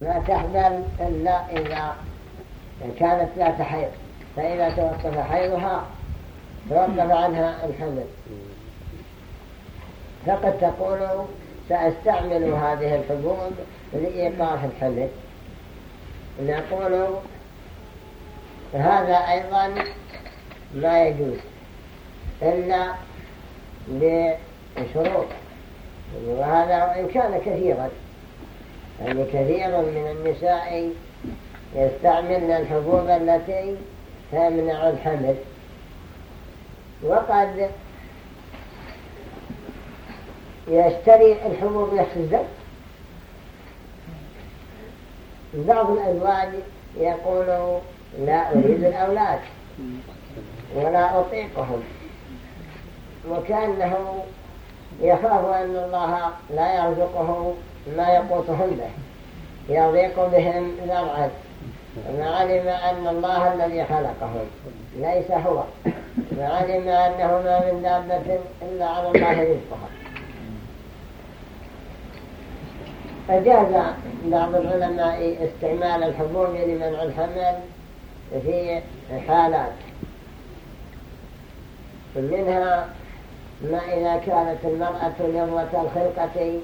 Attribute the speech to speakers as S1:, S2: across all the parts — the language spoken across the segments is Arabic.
S1: لا تحمل إلا إذا كانت لا تحيض. فإذا توقف حيضها توقف عنها الحمل فقد تقول سأستعمل هذه الحبوب لإيقاف الحمل نقول هذا أيضا لا يجوز إلا بشروط وهذا وإن كان كثيرا. يعني كثير من النساء يستعملن الحبوب التي تمنع الحمل. وقد يشتري الحبوب الزوج بعض الأزواج يقول لا أريد الأولاد ولا أطيقهم. وكأنه يخاف أن الله لا يرزقه ما يقوتهم به يضيق بهم ذرعا فعلم أن الله الذي خلقهم. ليس هو. فعلم أنه ما من دابة إلا على الله رزقها. أجاز بعض العلماء استعمال الحبوب لمنع الحمل في حالات. منها ما إذا كانت المرأة لغوة الخلقة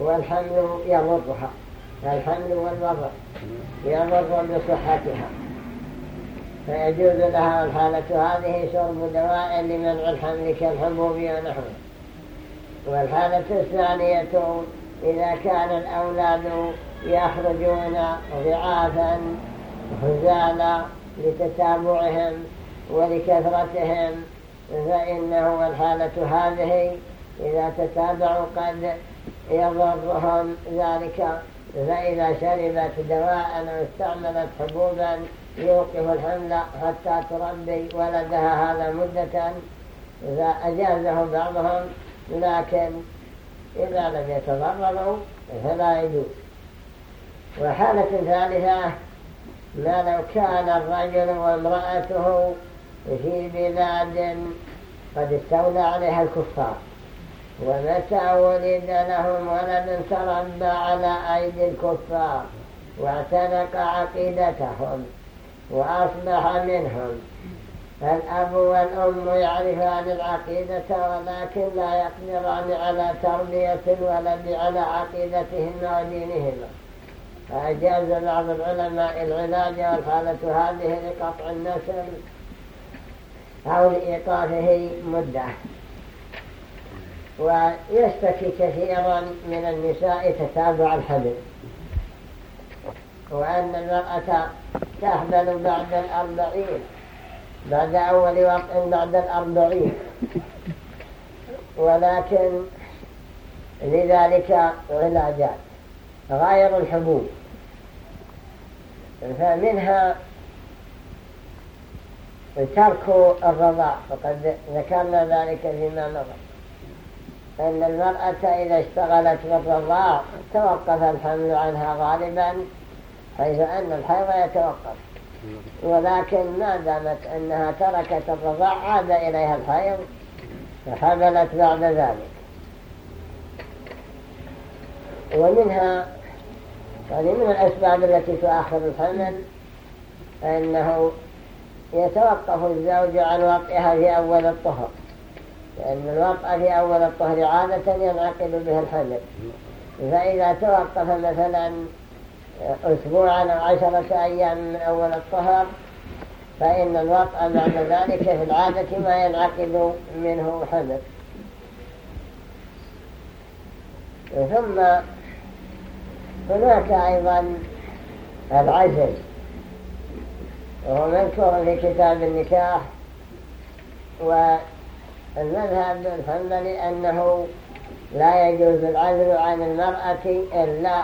S1: والحمل يضرها. الحمل والوضع يضر بصحتها. فيجوز لها الحالة هذه شرب دواء لمنع الحمل كالحبوب ونحوه. والحالة الثانية إذا كان الأولاد يخرجون ضعافا هزالا لتتابعهم ولكثرتهم فإنه الحالة هذه إذا تتابعوا قد يضرهم ذلك فإذا شربت دواء أو استعملت حبوبا يوقف الحمل حتى تربي ولدها هذا مدة فأجازه بعضهم لكن إذا لم يتضرروا فلا يجوز. وحالة ثالثة ما لو كان الرجل وامرأته في بلاد قد استولى عليها الكفار. ومتى ولد لهم ولد تربى على أيدي الكفار واعتنق عقيدتهم وأصبح منهم. الأب والأم يعرفان العقيدة ولكن لا يقدران على تربية الولد على عقيدتهن ودينهما فأجاز بعض العلماء العلاج والحالة هذه لقطع النسل أو لإيقافه مدة. ويشتكي كثيرا من النساء تتابع الحمل وأن المرأة تحمل بعد الأربعين بعد أول وقت بعد الأربعين. ولكن لذلك علاجات غير الحبوب. فمنها ترك الرضاع وقد ذكرنا ذلك فيما مضى. أن المرأة إذا اشتغلت بالرضاع توقف الحمل عنها غالبا حيث أن الحيض يتوقف. ولكن ما دامت أنها تركت الرضاع عاد إليها الحيض فحملت بعد ذلك. ومنها يعني من الأسباب التي تؤخر الحمل أنه يتوقف الزوج عن وطئها في أول الطهر. لأن الوطأ في أول الطهر عادة ينعقد به الحمل. فإذا توقف مثلا أسبوعا أو عشرة أيام من أول الطهر فإن الوطأ بعد ذلك في العادة ما ينعقد منه حمل. ثم هناك أيضا العزل وهو مذكور في كتاب النكاح والمذهب الحنبلي أنه لا يجوز العزل عن المرأة إلا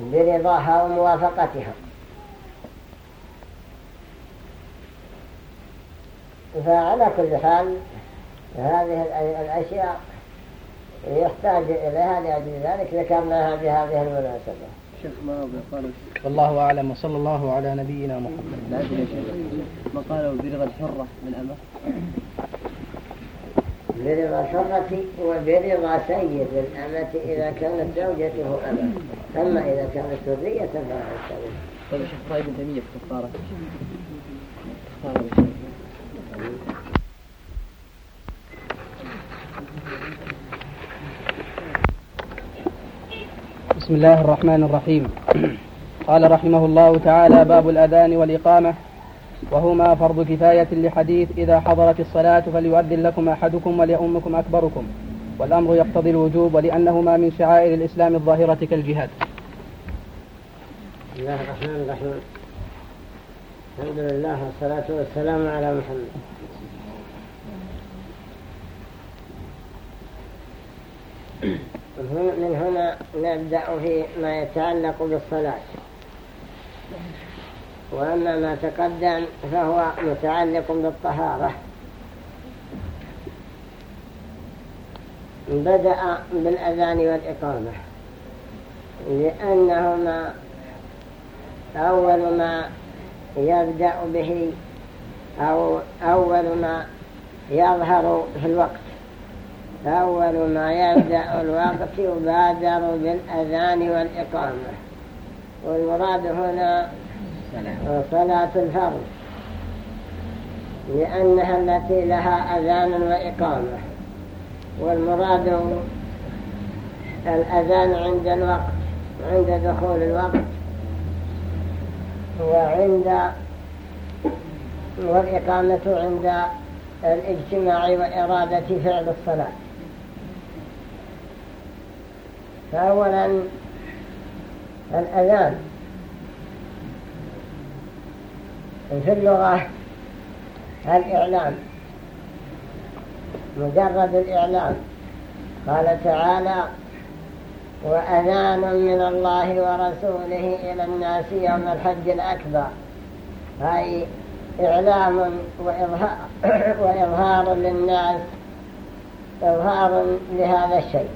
S1: برضاها وموافقتها. فعلى كل حال هذه الأشياء يحتاج إليها لأجل ذلك ذكرناها بهذه المناسبة.
S2: شيخ ما قالوا
S3: والله أعلم وصلى الله على نبينا محمد.
S2: لا ما قالوا برضا الحرة من أمه
S1: برضا الحرة وبرضا سيد الأمة إذا كانت زوجته أمة أما إذا كانت ذرية فلا يستوي
S3: طيب الشيخ طيب ابن تيمية في كفارة بسم الله الرحمن الرحيم. قال رحمه الله تعالى باب الأذان والإقامة. وهما فرض كفاية لحديث إذا حضرت الصلاة فليؤذن لكم أحدكم وليؤمكم أكبركم. والأمر يقتضي الوجوب ولأنهما من شعائر الإسلام الظاهرة كالجهاد.
S1: بسم الله الرحمن الرحيم. الحمد لله والصلاة والسلام على محمد. من هنا نبدأ في ما يتعلق بالصلاة. وأما ما تقدم فهو متعلق بالطهارة. بدأ بالأذان والإقامة لأنهما أول ما يبدأ به أو أول ما يظهر في الوقت. أول ما يبدأ الوقت يبادر بالأذان والإقامة. والمراد هنا صلاة الفرض لأنها التي لها أذان وإقامة. والمراد الأذان عند الوقت عند دخول الوقت وعند والإقامة عند الاجتماع وإرادة فعل الصلاة. فأولا الأذان. في اللغة الإعلام. مجرد الإعلام. قال تعالى وأذان من الله ورسوله إلى الناس يوم الحج الأكبر. أي إعلام وإظهار, وإظهار للناس إظهار لهذا الشيء.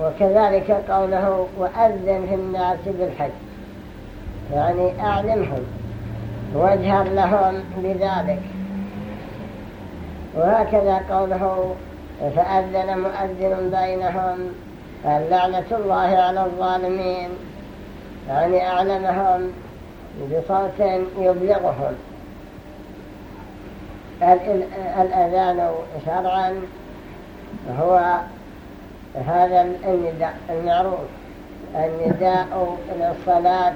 S1: وكذلك قوله وأذن في الناس بالحج. يعني أعلمهم. واجهر لهم بذلك وهكذا قوله فأذن مؤذن بينهم اللعنة الله على الظالمين. يعني أعلمهم بصوت يبلغهم. الأذان شرعا هو هذا النداء المعروف النداء للصلاة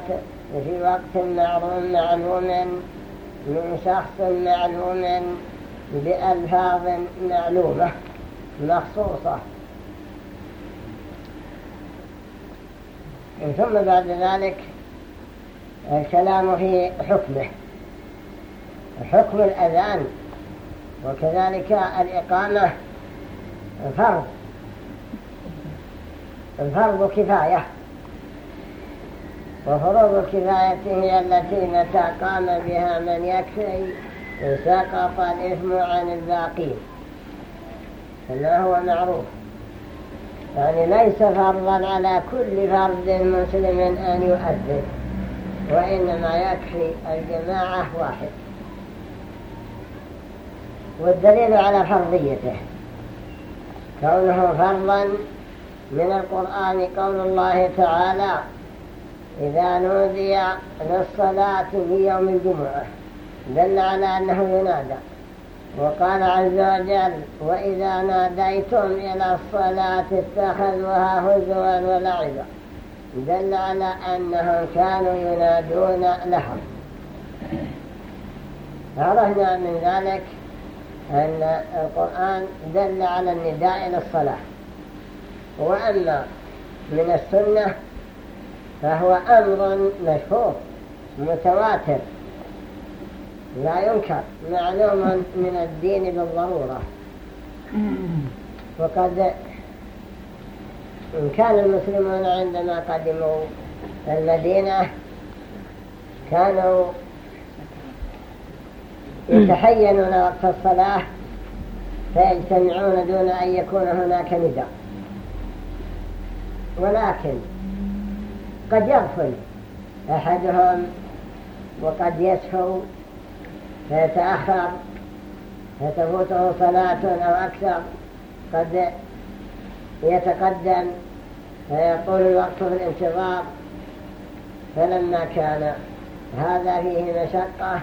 S1: في وقت معلوم معلوم من شخص معلوم بألفاظ معلومة مخصوصة. ثم بعد ذلك الكلام في حكمه. حكم الأذان وكذلك الإقامة. فرض الفرض كفاية. وفروض الكفاية هي التي متى قام بها من يكفي. سقط الإثم عن الباقين. هذا هو معروف يعني ليس فرضا على كل فرد مسلم أن يؤذن وإنما يكفي الجماعة واحد. والدليل على فرضيته. كونه فرضا من القرآن قول الله تعالى إذا نودي للصلاة في يوم الجمعة دل على أنه ينادى. وقال عز وجل وإذا ناديتم إلى الصلاة اتخذوها هزوا ولعبا. دل على أنهم كانوا ينادون لهم. عرفنا من ذلك أن القرآن دل على النداء للصلاة وأما من السنة فهو أمر مشهور متواتر. لا ينكر معلوم من الدين بالضرورة. وقد كان المسلمون عندما قدموا المدينة كانوا يتحينون وقت الصلاة فيجتمعون دون أن يكون هناك نداء ولكن قد يغفل أحدهم وقد يسهو فيتأخر فتفوته صلاة أو أكثر قد يتقدم فيطول الوقت في الانتظار. فلما كان هذا فيه مشقة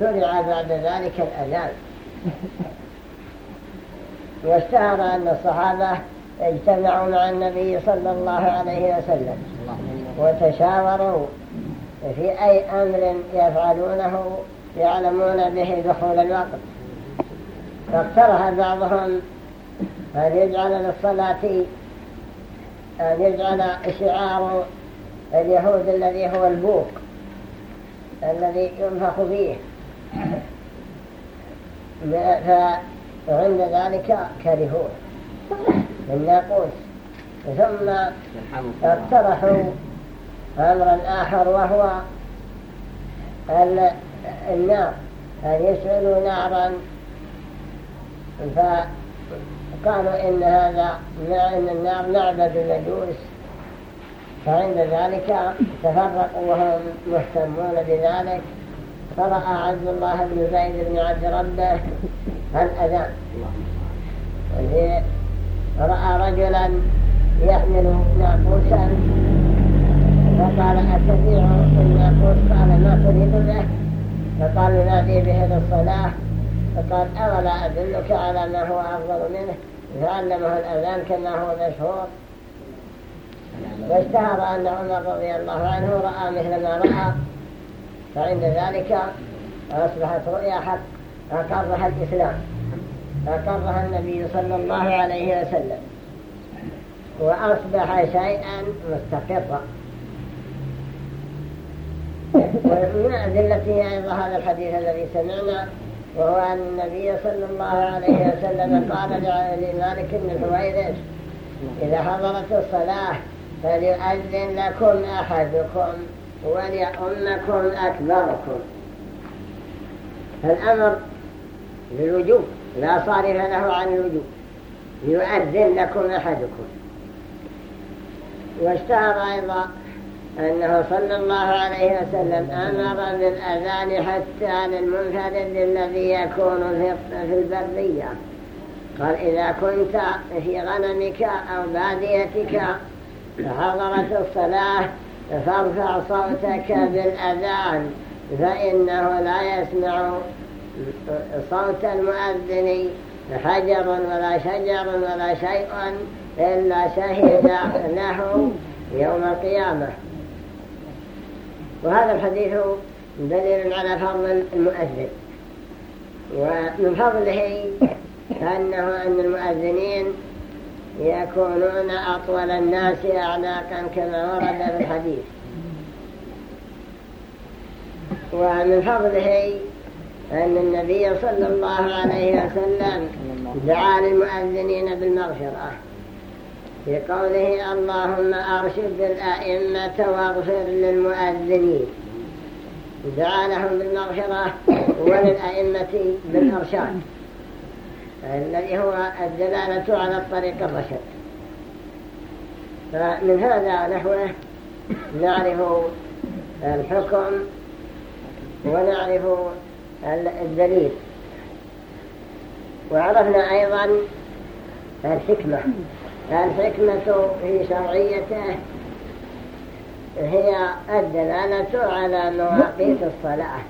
S1: شرع بعد ذلك الأذان واشتهر أن الصحابة اجتمعوا مع النبي صلى الله عليه وسلم وتشاوروا في أي أمر يفعلونه يعلمون به دخول الوقت. فاقترح بعضهم أن يجعل للصلاة أن يجعل شعار اليهود الذي هو البوق الذي ينفخ فيه. فعند ذلك كرهوه الناقوس ثم اقترحوا أمرا آخر وهو النار أن يشعلوا نارا. فقالوا إن هذا إن النار معبد المجوس فعند ذلك تفرقوا وهم مهتمون بذلك. فرأى عبد الله بن زيد بن عبد ربه الأذان رأى رجلا يحمل ناقوسا فقال أتبيع الناقوس قال ما تريد به. فقال نادي به للصلاة فقال أولا أدلك على ما هو أفضل منه؟ فعلمه الأذان كما هو مشهور. واشتهر أن عمر رضي الله عنه رأى مثل ما رأى. فعند ذلك أصبحت رؤيا حق أقرها الإسلام. أقرها النبي صلى الله عليه وسلم. وأصبح شيئا مستقرا. ومن أدلته أيضا هذا الحديث الذي سمعنا وهو أن النبي صلى الله عليه وسلم قال لمالك بن الحويرث إذا حضرت الصلاة فليؤذن لكم أحدكم وليؤمكم أكبركم. فالأمر للوجوب لا صارف له عن الوجوب ليؤذن لكم أحدكم. واشتهر أيضا أنه صلى الله عليه وسلم أمر بالأذان حتى للمنفرد الذي يكون في البرية. قال إذا كنت في غنمك أو باديتك فحضرت الصلاة فارفع صوتك بالأذان فإنه لا يسمع صوت المؤذن حجر ولا شجر ولا شيء إلا شهد له يوم القيامة. وهذا الحديث دليل على فضل المؤذن. ومن فضله أنه أن المؤذنين يكونون أطول الناس أعناقا كما ورد في الحديث. ومن فضله أن النبي صلى الله عليه وسلم دعا للمؤذنين بالمغفرة. في قوله اللهم أرشد الأئمة واغفر للمؤذنين. دعا لهم بالمغفرة وللأئمة بالإرشاد. الذي هو الدلالة على الطريق الرشد. فمن هذا نحوه نعرف الحكم ونعرف الدليل؟ وعرفنا أيضا الحكمة. الحكمة في شرعيته هي الدلالة على مواقيت الصلاة.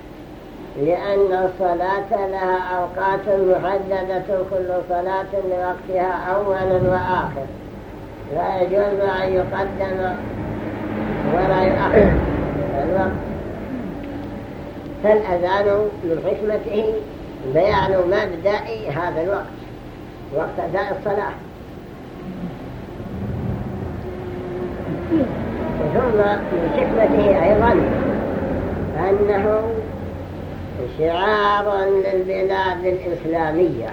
S1: لأن الصلاة لها أوقات محددة كل صلاة لوقتها أولا وآخر. لا يجوز أن يقدم ولا يؤخر الوقت. فالأذان من حكمته بيان مبدأ هذا الوقت وقت أداء الصلاة. ثم من حكمته أيضا أنه شعار للبلاد الإسلامية.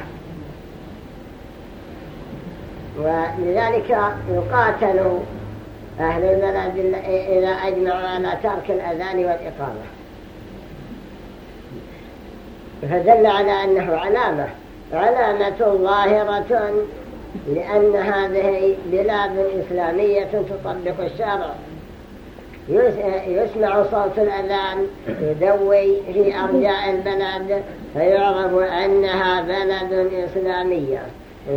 S1: ولذلك يقاتل أهل البلد إذا أجمعوا على ترك الأذان والإقامة. فدل على أنه علامة علامة ظاهرة لأن هذه بلاد إسلامية تطبق الشرع. يسمع صوت الأذان يدوي في أرجاء البلد فيعرف أنها بلد إسلامية.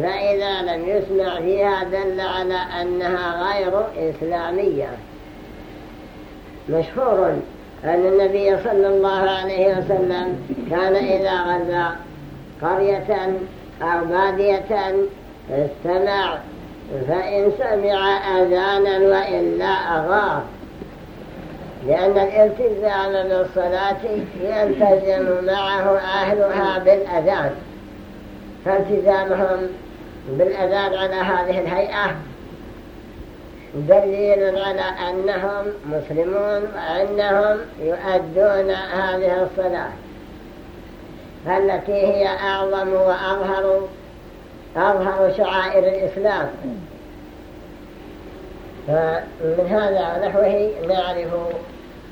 S1: فإذا لم يسمع فيها دل على أنها غير إسلامية. مشهور أن النبي صلى الله عليه وسلم كان إذا غزا قرية أو بادية استمع فإن سمع أذانا وإلا أغار. لأن الالتزام بالصلاة يلتزم معه أهلها بالأذان فالتزامهم بالأذان على هذه الهيئة دليل على أنهم مسلمون وأنهم يؤدون هذه الصلاة. التي هي أعظم وأظهر أظهر شعائر الإسلام. فمن هذا ونحوه نعرف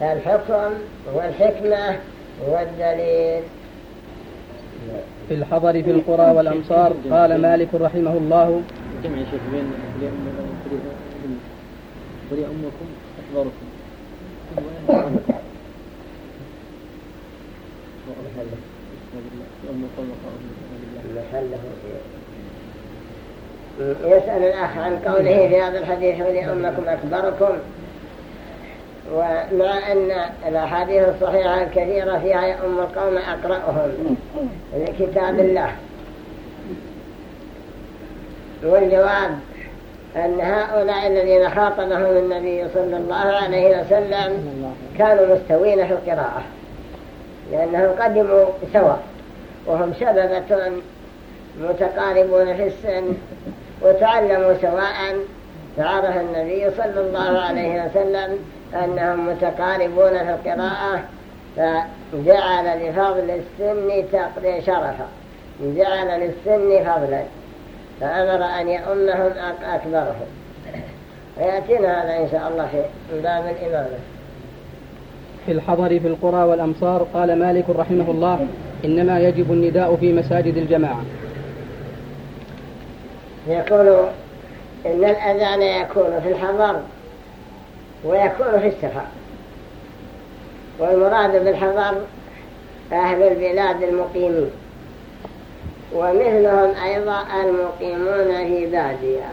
S1: الحكم والحكمة والدليل.
S3: في الحضر في القرى والأمصار قال مالك رحمه الله
S2: جمع شيخ بين ولي أمكم
S1: محله يسأل الأخ عن قوله في هذا الحديث ولي أمكم أكبركم ومع أن الأحاديث الصحيحة الكثيرة فيها يأم القوم أقرأهم لكتاب الله. والجواب أن هؤلاء الذين خاطبهم النبي صلى الله عليه وسلم كانوا مستوين في القراءة لأنهم قدموا سوا وهم شببة متقاربون في السن وتعلموا سواء فعرف النبي صلى الله عليه وسلم أنهم متقاربون في القراءة فجعل لفضل السن شرفا جعل للسن فضلا. فأمر أن يؤمهم أكبرهم. ويأتينا هذا إن شاء الله في باب الإمامة.
S3: في الحضر في القرى والأمصار قال مالك رحمه الله إنما يجب النداء في مساجد الجماعة.
S1: يقول إن الأذان يكون في الحضر ويكون في السفر. والمراد بالحضر أهل البلاد المقيمين. ومثلهم أيضا المقيمون في بادية.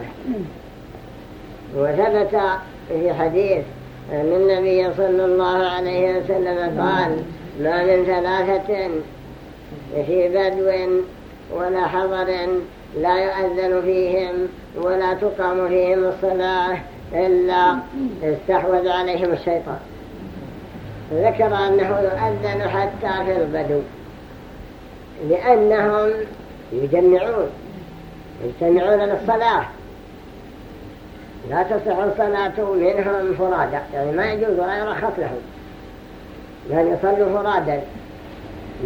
S1: وثبت في حديث أن النبي صلى الله عليه وسلم قال ما من ثلاثة في بدو ولا حضر لا يؤذن فيهم ولا تقام فيهم الصلاة إلا استحوذ عليهم الشيطان. ذكر أنه يؤذن حتى في البدو لأنهم يجمعون يجتمعون للصلاة. لا تصح الصلاة منهم فرادى يعني ما يجوز ولا يرخص لهم. لأن يصلوا فرادا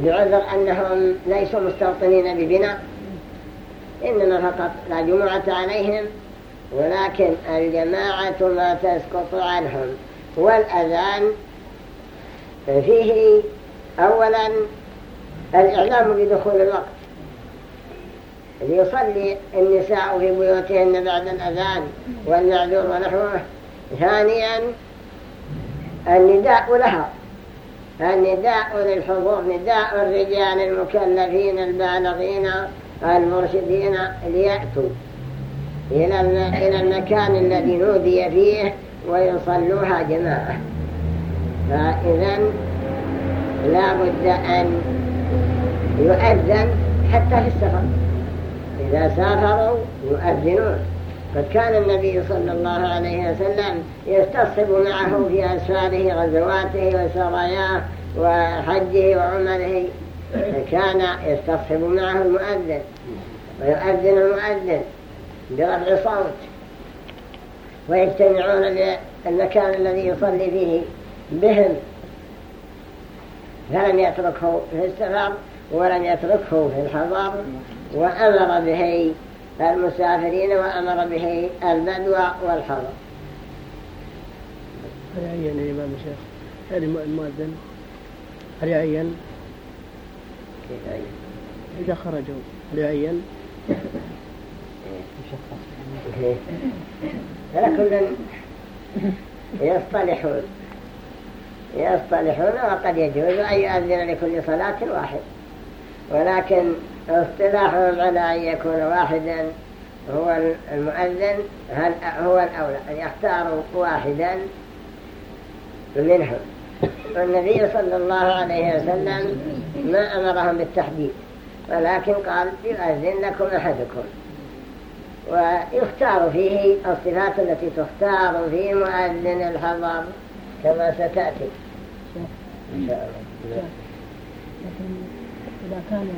S1: بعذر أنهم ليسوا مستوطنين ببناء إنما فقط لا جمعة عليهم ولكن الجماعة ما تسقط عنهم. والأذان فيه أولا الإعلام بدخول الوقت. ليصلي النساء في بيوتهن بعد الأذان والمعذور ونحوه. ثانيا النداء لها. النداء للحضور نداء الرجال المكلفين البالغين المرشدين ليأتوا إلى المكان الذي نودي فيه ويصلوها جماعة. فإذا لا بد أن يؤذن حتى في السفر. إذا سافروا يؤذنون. قد كان النبي صلى الله عليه وسلم يستصحب معه في أسفاره غزواته وسراياه وحجه وعمره. كان يستصحب معه المؤذن ويؤذن المؤذن برفع صوت. ويجتمعون للمكان الذي يصلي فيه بهم. فلم يتركه في السفر ولم يتركه في الحضر. وأمر به المسافرين وأمر به البدو والحضر
S2: هل يعين الإمام الشيخ؟ هل المؤذن هل يعين؟
S1: كيف يعين؟
S2: إذا خرجوا هل يعين؟
S1: على كل يصطلحون. يصطلحون وقد يجوز أن يؤذن لكل صلاة واحد. ولكن اصطلاحهم على أن يكون واحدا هو المؤذن هل هو الأولى أن يختاروا واحدا منهم والنبي صلى الله عليه وسلم ما أمرهم بالتحديد ولكن قال يؤذن لكم أحدكم ويختار فيه الصفات التي تختار في مؤذن الحضر كما ستأتي إن شاء الله
S2: لكن إذا كان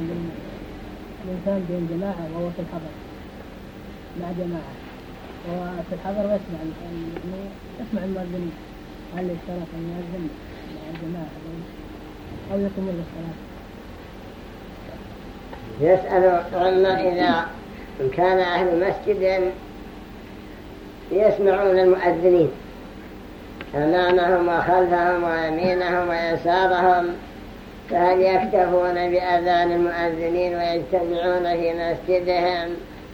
S2: الإنسان بين جماعة وهو في الحضر مع جماعة. وهو في الحضر ويسمع يسمع المؤذنين. هل يشترط أن يؤذن؟ مع الجماعة أو يكمل الصلاة
S1: يسأل عما إذا كان أهل مسجد يسمعون المؤذنين. أمامهم وخلفهم ويمينهم ويسارهم. فهل يكتفون بأذان المؤذنين ويجتمعون في مسجدهم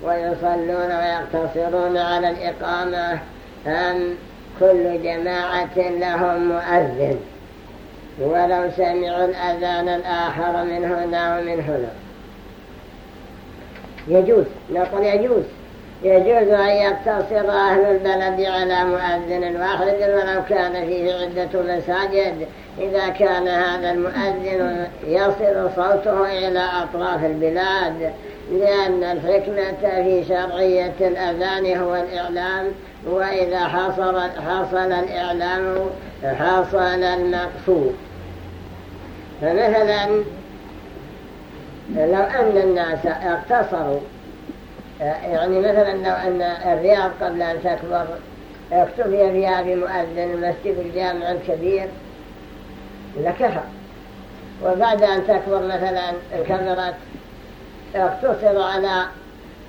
S1: ويصلون ويقتصرون على الإقامة أم كل جماعة لهم مؤذن؟ ولو سمعوا الأذان الآخر من هنا ومن هنا يجوز نقول يجوز. يجوز أن يقتصر أهل البلد على مؤذن واحد ولو كان فيه عدة مساجد. إذا كان هذا المؤذن يصل صوته إلى أطراف البلاد لأن الحكمة في شرعية الأذان هو الإعلام وإذا حصل, حصل الإعلام حصل المقصود فمثلا لو أن الناس اقتصروا يعني مثلا لو أن الرياض قبل أن تكبر اكتفي فيها بمؤذن المسجد الجامع الكبير لكفى وبعد أن تكبر مثلا كبرت اقتصر على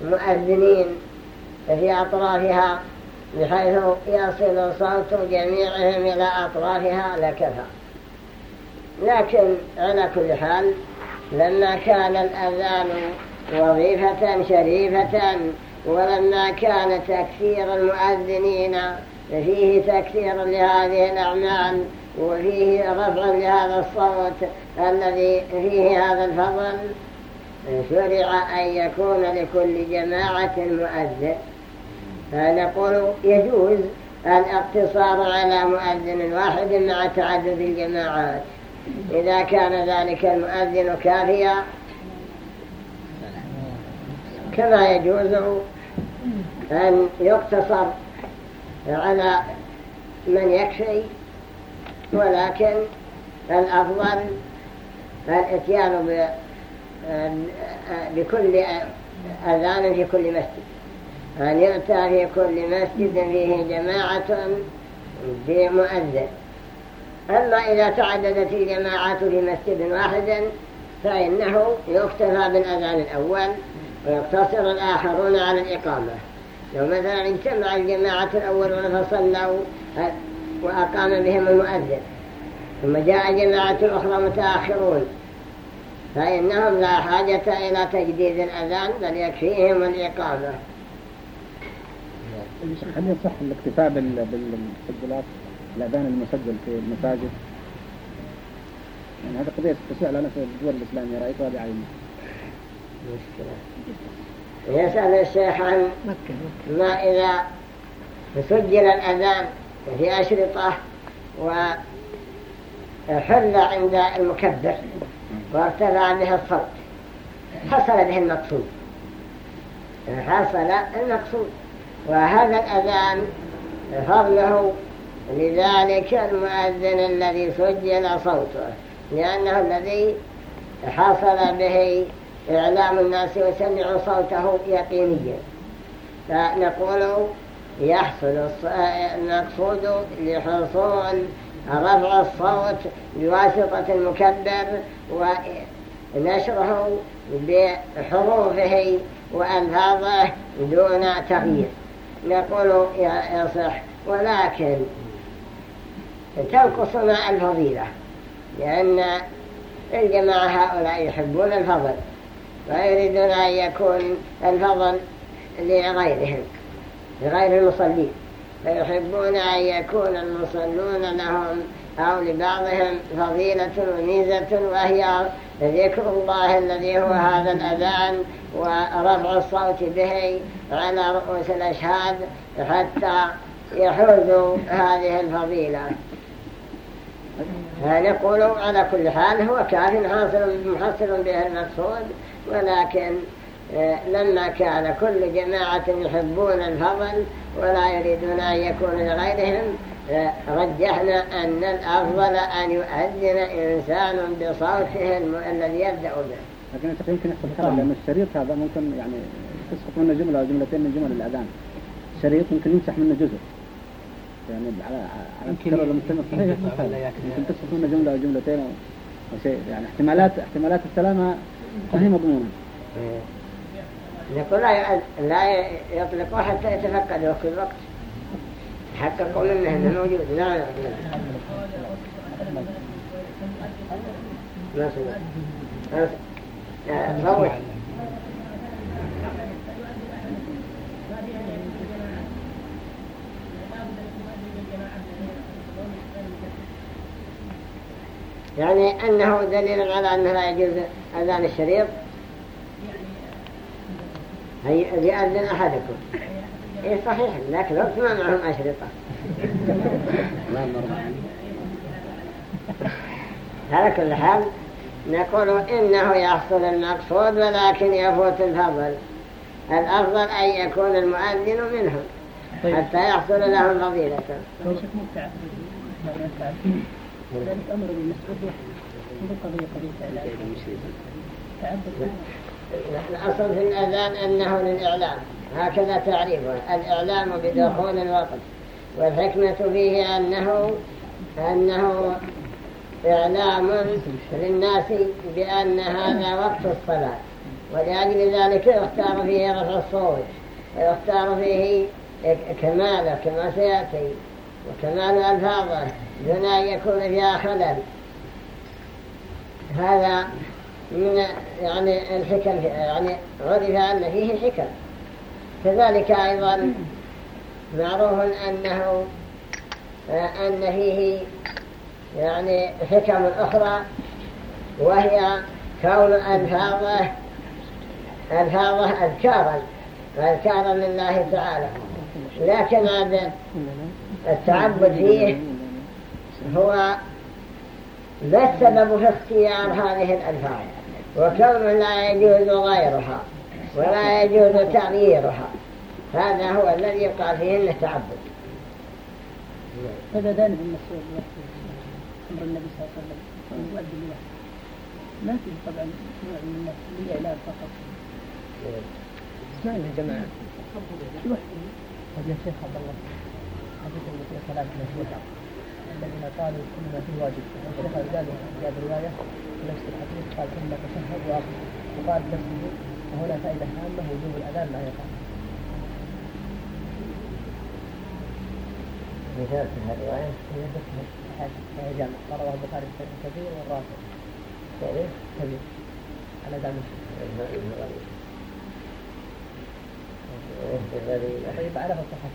S1: مؤذنين في أطرافها بحيث يصل صوت جميعهم إلى أطرافها لكفى لكن على كل حال لما كان الأذان وظيفة شريفة ولما كان تكثير المؤذنين فيه تكثير لهذه الأعمال وفيه رفع لهذا الصوت الذي فيه هذا الفضل شرع أن يكون لكل جماعة مؤذن. فنقول يجوز الاقتصار على مؤذن واحد مع تعدد الجماعات. إذا كان ذلك المؤذن كافيا كما يجوز أن يقتصر على من يكفي ولكن الأفضل الاتيان بكل أذان في كل مسجد. أن يؤتى في كل مسجد فيه جماعة بمؤذن. أما إذا تعددت الجماعات في مسجد واحد فإنه يكتفى بالأذان الأول ويقتصر الآخرون على الإقامة. لو مثلا اجتمع الجماعة الأولون فصلوا وأقام بهم المؤذن. ثم جاء جماعة أخرى متأخرون. فإنهم لا حاجة إلى تجديد الأذان بل يكفيهم الإقامة.
S3: هل يصح الاكتفاء بالمسجلات الأذان المسجل في المساجد؟ يعني هذه قضية تسأل أنا في الدول الإسلامية. رأيتها بعيني
S1: مشكلة. يسأل الشيخ عن ما إذا سجل الأذان في أشرطة وحل عند المكبر وارتفع به الصوت. حصل به المقصود. حصل المقصود. وهذا الأذان فضله لذلك المؤذن الذي سجل صوته لأنه الذي حصل به إعلام الناس وسمعوا صوته يقينيا. فنقول يحصل المقصود لحصول رفع الصوت بواسطة المكبر ونشره بحروفه وألفاظه دون تغيير. نقول يصح ولكن تنقص مع الفضيلة لأن الجماعة هؤلاء يحبون الفضل. ويريدون أن يكون الفضل لغيرهم لغير المصلين. فيحبون أن يكون المصلون لهم أو لبعضهم فضيلة وميزة وهي ذكر الله الذي هو هذا الأذان ورفع الصوت به على رؤوس الأشهاد حتى يحوزوا هذه الفضيلة. فنقول على كل حال هو كاف حاصل محصل به المقصود ولكن آه، لما كان كل جماعة يحبون الفضل ولا يريدون أن يكون لغيرهم آه، رجحنا أن الأفضل أن يؤذن إنسان بصوته الذي يبدأ به.
S4: لكن يمكن يحصل خلل لأن الشريط هذا ممكن يعني تسقط منه جملة أو جملتين من جمل الأذان. الشريط ممكن يمسح منه جزء. يعني على على التكرر المستمر صحيح. يمكن تسقط منه جملة أو جملتين أو شيء. يعني احتمالات احتمالات السلامة ما هي مضمونة
S1: يقول لا لا يطلقوا حتى يتفقدوا كل وقت حققوا منه إنه موجود. لا لا ما سمع يعني أنه دليل على أنه لا يجوز أذان الشريط؟ هي يأذن أحدكم. إيه صحيح لكن لو ما معهم أشرطة. على كل حال نقول إنه يحصل المقصود ولكن يفوت الفضل. الأفضل أن يكون المؤذن منهم طيب. حتى يحصل لهم فضيلة. ذلك أمر بالمسؤولية قضية قضية الأصل في الأذان أنه للإعلام. هكذا تعريفه. الإعلام بدخول الوقت والحكمة فيه أنه أنه إعلام للناس بأن هذا وقت الصلاة. ولأجل ذلك يختار فيه رفع الصوت. ويختار فيه كماله كما سيأتي. وكمال ألفاظه دون أن يكون فيها خلل. هذا من يعني الحكم يعني عرف أن فيه حكم كذلك أيضا معروف أنه أن فيه يعني حكم أخرى وهي كون ألفاظه ألفاظه أذكارا أذكارا لله تعالى. لكن هذا التعبد فيه هو لا السبب في اختيار هذه الألفاظ وكون لا يجوز غيرها ولا يجوز تغييرها هذا هو الذي يقع فيه التعبد
S2: هذا ذلك المسؤول أمر النبي صلى الله عليه وسلم ما فيه طبعا نوع من الناس للإعلام فقط. اسمعنا يا جماعة. يا شيخ عبد الله. حديث التي صلاة مشروعة الذين قالوا كل ما فيه واجب. الشيخ الجابر جاب رواية نفس الحديث قال ثم تشهد واقف وقال نفسه وهنا فائدة هامة وجوب الأذان مع إقامة
S1: مثال في هذه الرواية
S2: هي جامع رواه البخاري الكبير والرافع
S1: كبير
S2: كبير. على دام طيب على الصحة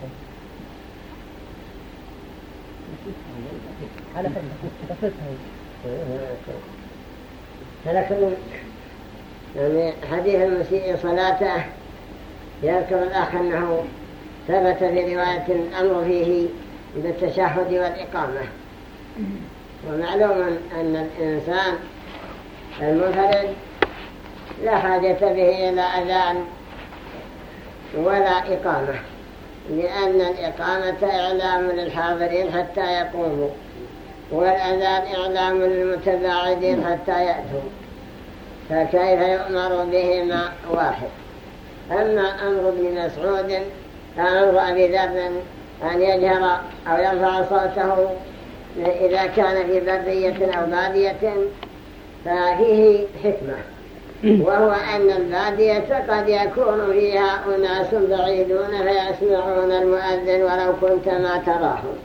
S2: على
S1: كل يعني حديث المسيء صلاته يذكر الأخ أنه ثبت في رواية الأمر فيه بالتشهد والإقامة. ومعلوم أن الإنسان المنفرد لا حاجة به إلى أذان ولا إقامة. لأن الإقامة إعلام للحاضرين حتى يقوموا والأذان إعلام للمتباعدين حتى يأتوا فكيف يؤمر بهما واحد؟ أما أمر ابن مسعود أمر أبي ذر أن يجهر أو يرفع صوته إذا كان في برية أو بادية ففيه حكمة. وهو أن البادية قد يكون فيها أناس بعيدون فيسمعون المؤذن ولو كنت ما تراهم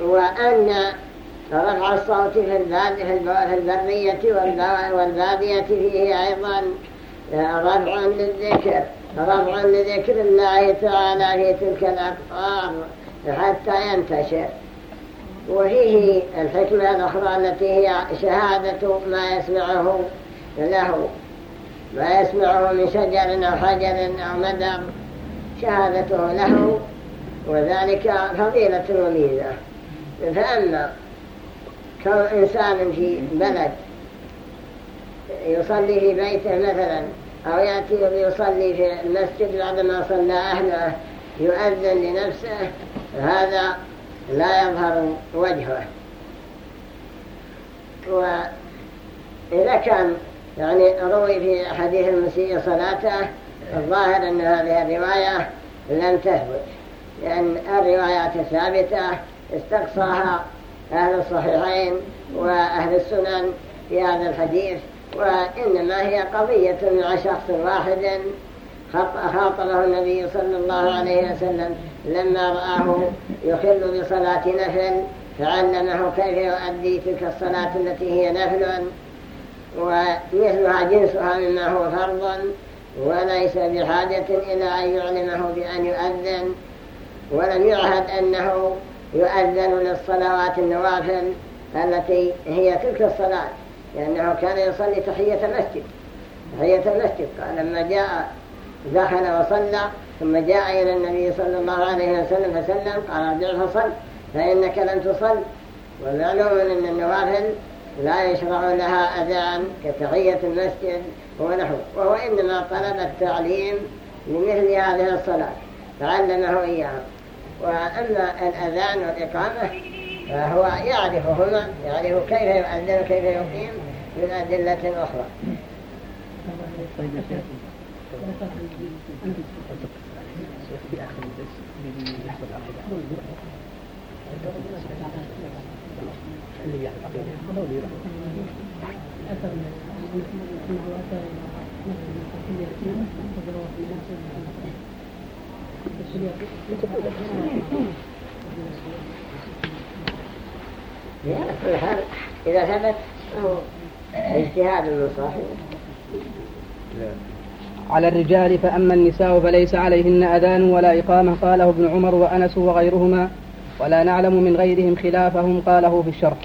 S1: وأن رفع الصوت في البرية والبادية فيه أيضا رفع للذكر رفع لذكر الله تعالى في تلك الأقطار حتى ينتشر. وفيه الحكمة الأخرى التي هي شهادة ما يسمعه له ما يسمعه من شجر أو حجر أو مدر شهادته له وذلك فضيلة وميزة فأما كون إنسان في بلد يصلي في بيته مثلا أو يأتي ويصلي في المسجد بعدما صلى أهله يؤذن لنفسه هذا لا يظهر وجهه. وإذا كان يعني روي في حديث المسيء صلاته الظاهر أن هذه الرواية لم تثبت لأن الروايات الثابتة استقصاها أهل الصحيحين وأهل السنن في هذا الحديث وإنما هي قضية مع شخص واحد خاطبه النبي صلى الله عليه وسلم لما رآه يخل بصلاة نفل فعلمه كيف يؤدي تلك الصلاة التي هي نفل. ومثلها جنسها مما هو فرض وليس بحاجة إلى أن يعلمه بأن يؤذن ولم يعهد أنه يؤذن للصلوات النوافل التي هي تلك الصلاة لأنه كان يصلي تحية المسجد تحية المسجد. قال لما جاء دخل وصلى ثم جاء إلى النبي صلى الله عليه وسلم فسلم قال ارجع فصل فإنك لم تصل. ومعلوم أن النوافل لا يشرع لها أذان كتحية المسجد ونحو وهو إنما طلب التعليم لمثل هذه الصلاة فعلمه إياها. وأما الأذان والإقامة فهو يعرفهما يعرف كيف يؤذن وكيف يقيم من أدلة أخرى. إذا ثبت اجتهاد
S3: على الرجال فأما النساء فليس عليهن أذان ولا إقامة. قاله ابن عمر وأنس وغيرهما. ولا نعلم من غيرهم خلافهم قاله في الشرح.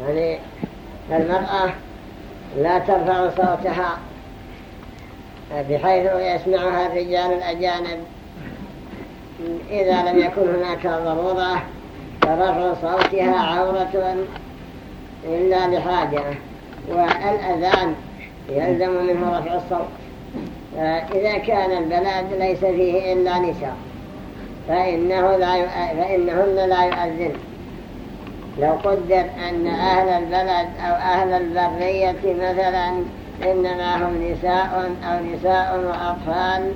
S1: يعني المرأة لا ترفع صوتها بحيث يسمعها الرجال الأجانب. إذا لم يكن هناك ضرورة فرفع صوتها عورة إلا لحاجة والأذان يلزم منه رفع الصوت. إذا كان البلد ليس فيه إلا نساء. فإنه لا فإنهن لا يؤذن. لو قدر أن أهل البلد أو أهل البرية مثلا إنما هم نساء أو نساء وأطفال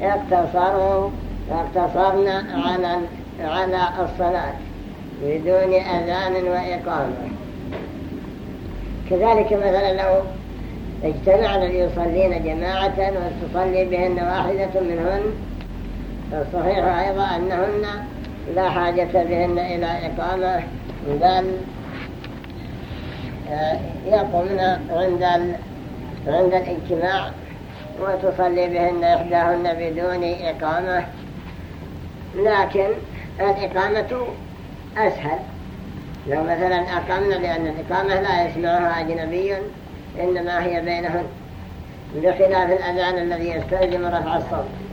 S1: اقتصروا اقتصرنا على على الصلاة بدون أذان وإقامة. كذلك مثلا لو اجتمعنا ليصلين جماعة وتصلي بهن واحدة منهن فالصحيح أيضا أنهن لا حاجة بهن إلى إقامة بل آه، يقومن عند عند الاجتماع وتصلي بهن إحداهن بدون إقامة. لكن الإقامة أسهل. لو مثلا أقمنا لأن الإقامة لا يسمعها أجنبي إنما هي بينهن بخلاف الأذان الذي يستلزم رفع الصوت.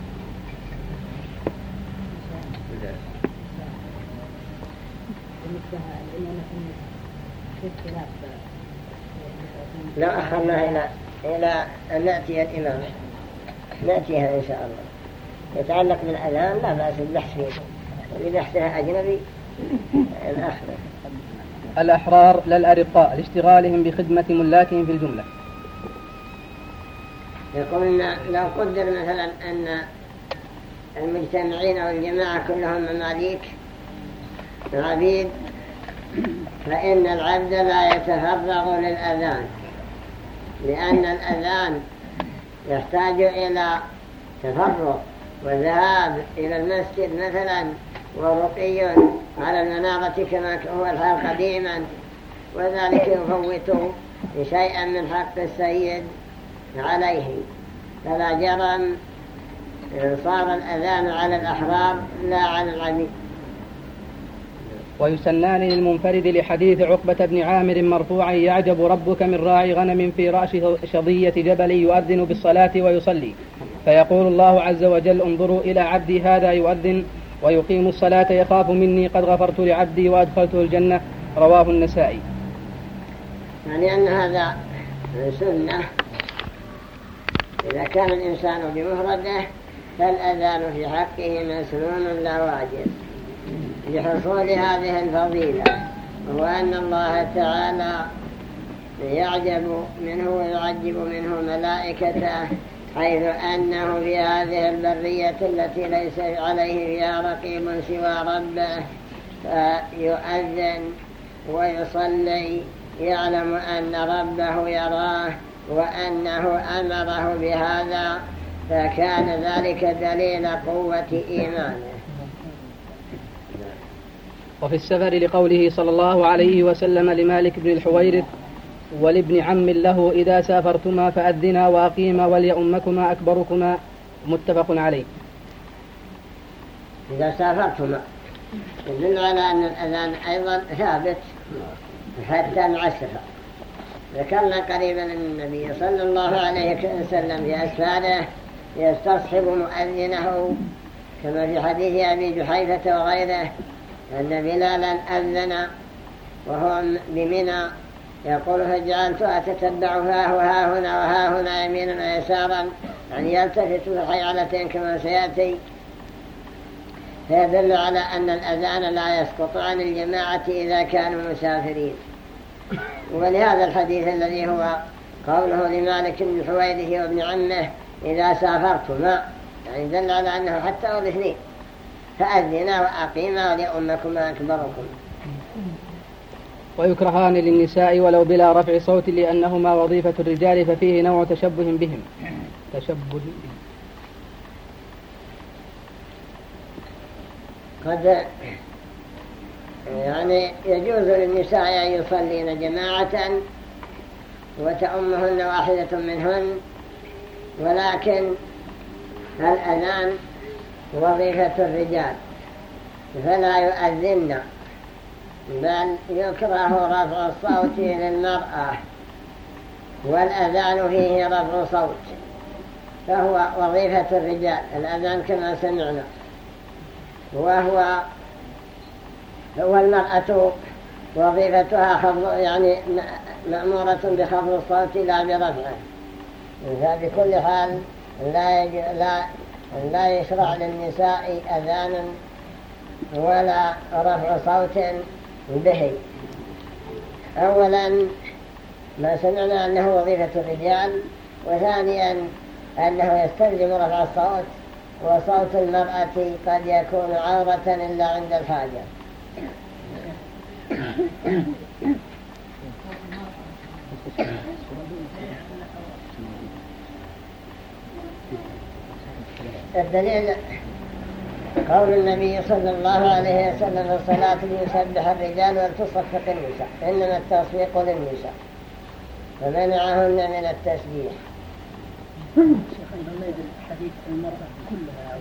S1: لو أخرناها إلى إلى أن نأتي الإمام. نأتيها إن شاء الله. يتعلق بالأذان لا بأس البحث فيه. لبحثها أجنبي الآخر
S3: الأحرار لا الأرقاء لاشتغالهم بخدمة ملاكهم في الجملة.
S1: يقول لو قدر مثلا أن المجتمعين أو الجماعة كلهم مماليك عبيد فإن العبد لا يتفرغ للأذان لأن الأذان يحتاج إلى تفرغ وذهاب إلى المسجد مثلا ورقي على المنارة كما هو الحال قديما وذلك يفوت شيئا من حق السيد عليه. فلا جرم صار الأذان على الأحرار لا على العبيد
S3: ويسنان للمنفرد لحديث عقبة بن عامر مرفوعا يعجب ربك من راعي غنم في رأس شظية جبل يؤذن بالصلاة ويصلي. فيقول الله عز وجل انظروا إلى عبدي هذا يؤذن ويقيم الصلاة يخاف مني قد غفرت لعبدي وأدخلته الجنة. رواه النسائي.
S1: يعني أن هذا سنة إذا كان الإنسان بمفرده فالأذان في حقه مسنون لا واجب. لحصول هذه الفضيلة وهو أن الله تعالى يعجب منه ويعجب منه ملائكته حيث أنه في هذه البرية التي ليس عليه فيها رقيب سوى ربه فيؤذن ويصلي يعلم أن ربه يراه وأنه أمره بهذا فكان ذلك دليل قوة إيمانه.
S3: وفي السفر لقوله صلى الله عليه وسلم لمالك بن الحويرث ولابن عم له إذا سافرتما فأذنا وأقيما وليؤمكما أكبركما متفق عليه.
S1: إذا سافرتما. يدل على أن الأذان أيضا ثابت حتى مع السفر ذكرنا قريبا أن النبي صلى الله عليه وسلم في أسفاره يستصحب مؤذنه كما في حديث أبي جحيفة وغيره أن بلالا أذن وهو بمنى يقول فجعلت أتتبع فاه ها هنا وها هنا يمينا ويسارا يعني يلتفت في الحيالتين كما سيأتي. فيدل على أن الأذان لا يسقط عن الجماعة إذا كانوا مسافرين. ولهذا الحديث الذي هو قوله لمالك بن حويده وابن عمه إذا سافرتما يعني دل على أنه حتى الاثنين فأذنا وأقيما ولأمكما أكبركم
S3: ويكرهان للنساء ولو بلا رفع صوت لأنهما وظيفة الرجال ففيه نوع تشبه بهم. تشبه.
S1: قد يعني يجوز للنساء أن يصلين جماعة وتأمهن واحدة منهن ولكن الأذان وظيفة الرجال. فلا يؤذن. بل يكره رفع الصوت للمرأة والأذان فيه رفع صوت. فهو وظيفة الرجال. الأذان كما سمعنا. وهو هو المرأة وظيفتها خفض يعني مأمورة بخفض الصوت لا برفعه. فبكل حال لا لا لا يشرع للنساء أذانا ولا رفع صوت به. أولا ما سمعنا أنه وظيفة الرجال وثانيا أنه يستلزم رفع الصوت وصوت المرأة قد يكون عورة إلا عند الحاجة. الدليل قول النبي صلى الله عليه وسلم الصلاة ليسبح الرجال ولتصفق النساء إنما التصفيق للنساء فمنعهن من التسبيح.
S2: شيخ كلها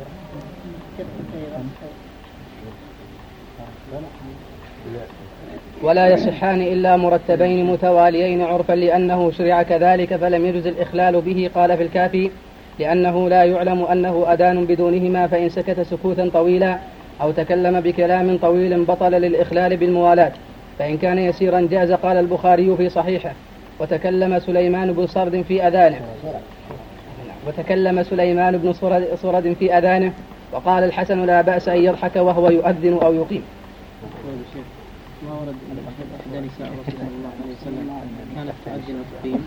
S3: ولا يصحان إلا مرتبين متواليين عرفا لأنه شرع كذلك فلم يجز الإخلال به قال في الكافي لأنه لا يعلم أنه أذان بدونهما فإن سكت سكوتا طويلا أو تكلم بكلام طويل بطل للإخلال بالموالاة. فإن كان يسيرا جاز قال البخاري في صحيحه وتكلم سليمان بن صرد في أذانه. وتكلم سليمان بن صرد في أذانه وقال الحسن لا بأس أن يضحك وهو يؤذن أو يقيم.
S2: ما ورد إحدى نساء رسول الله عليه وسلم كانت تؤذن وتقيم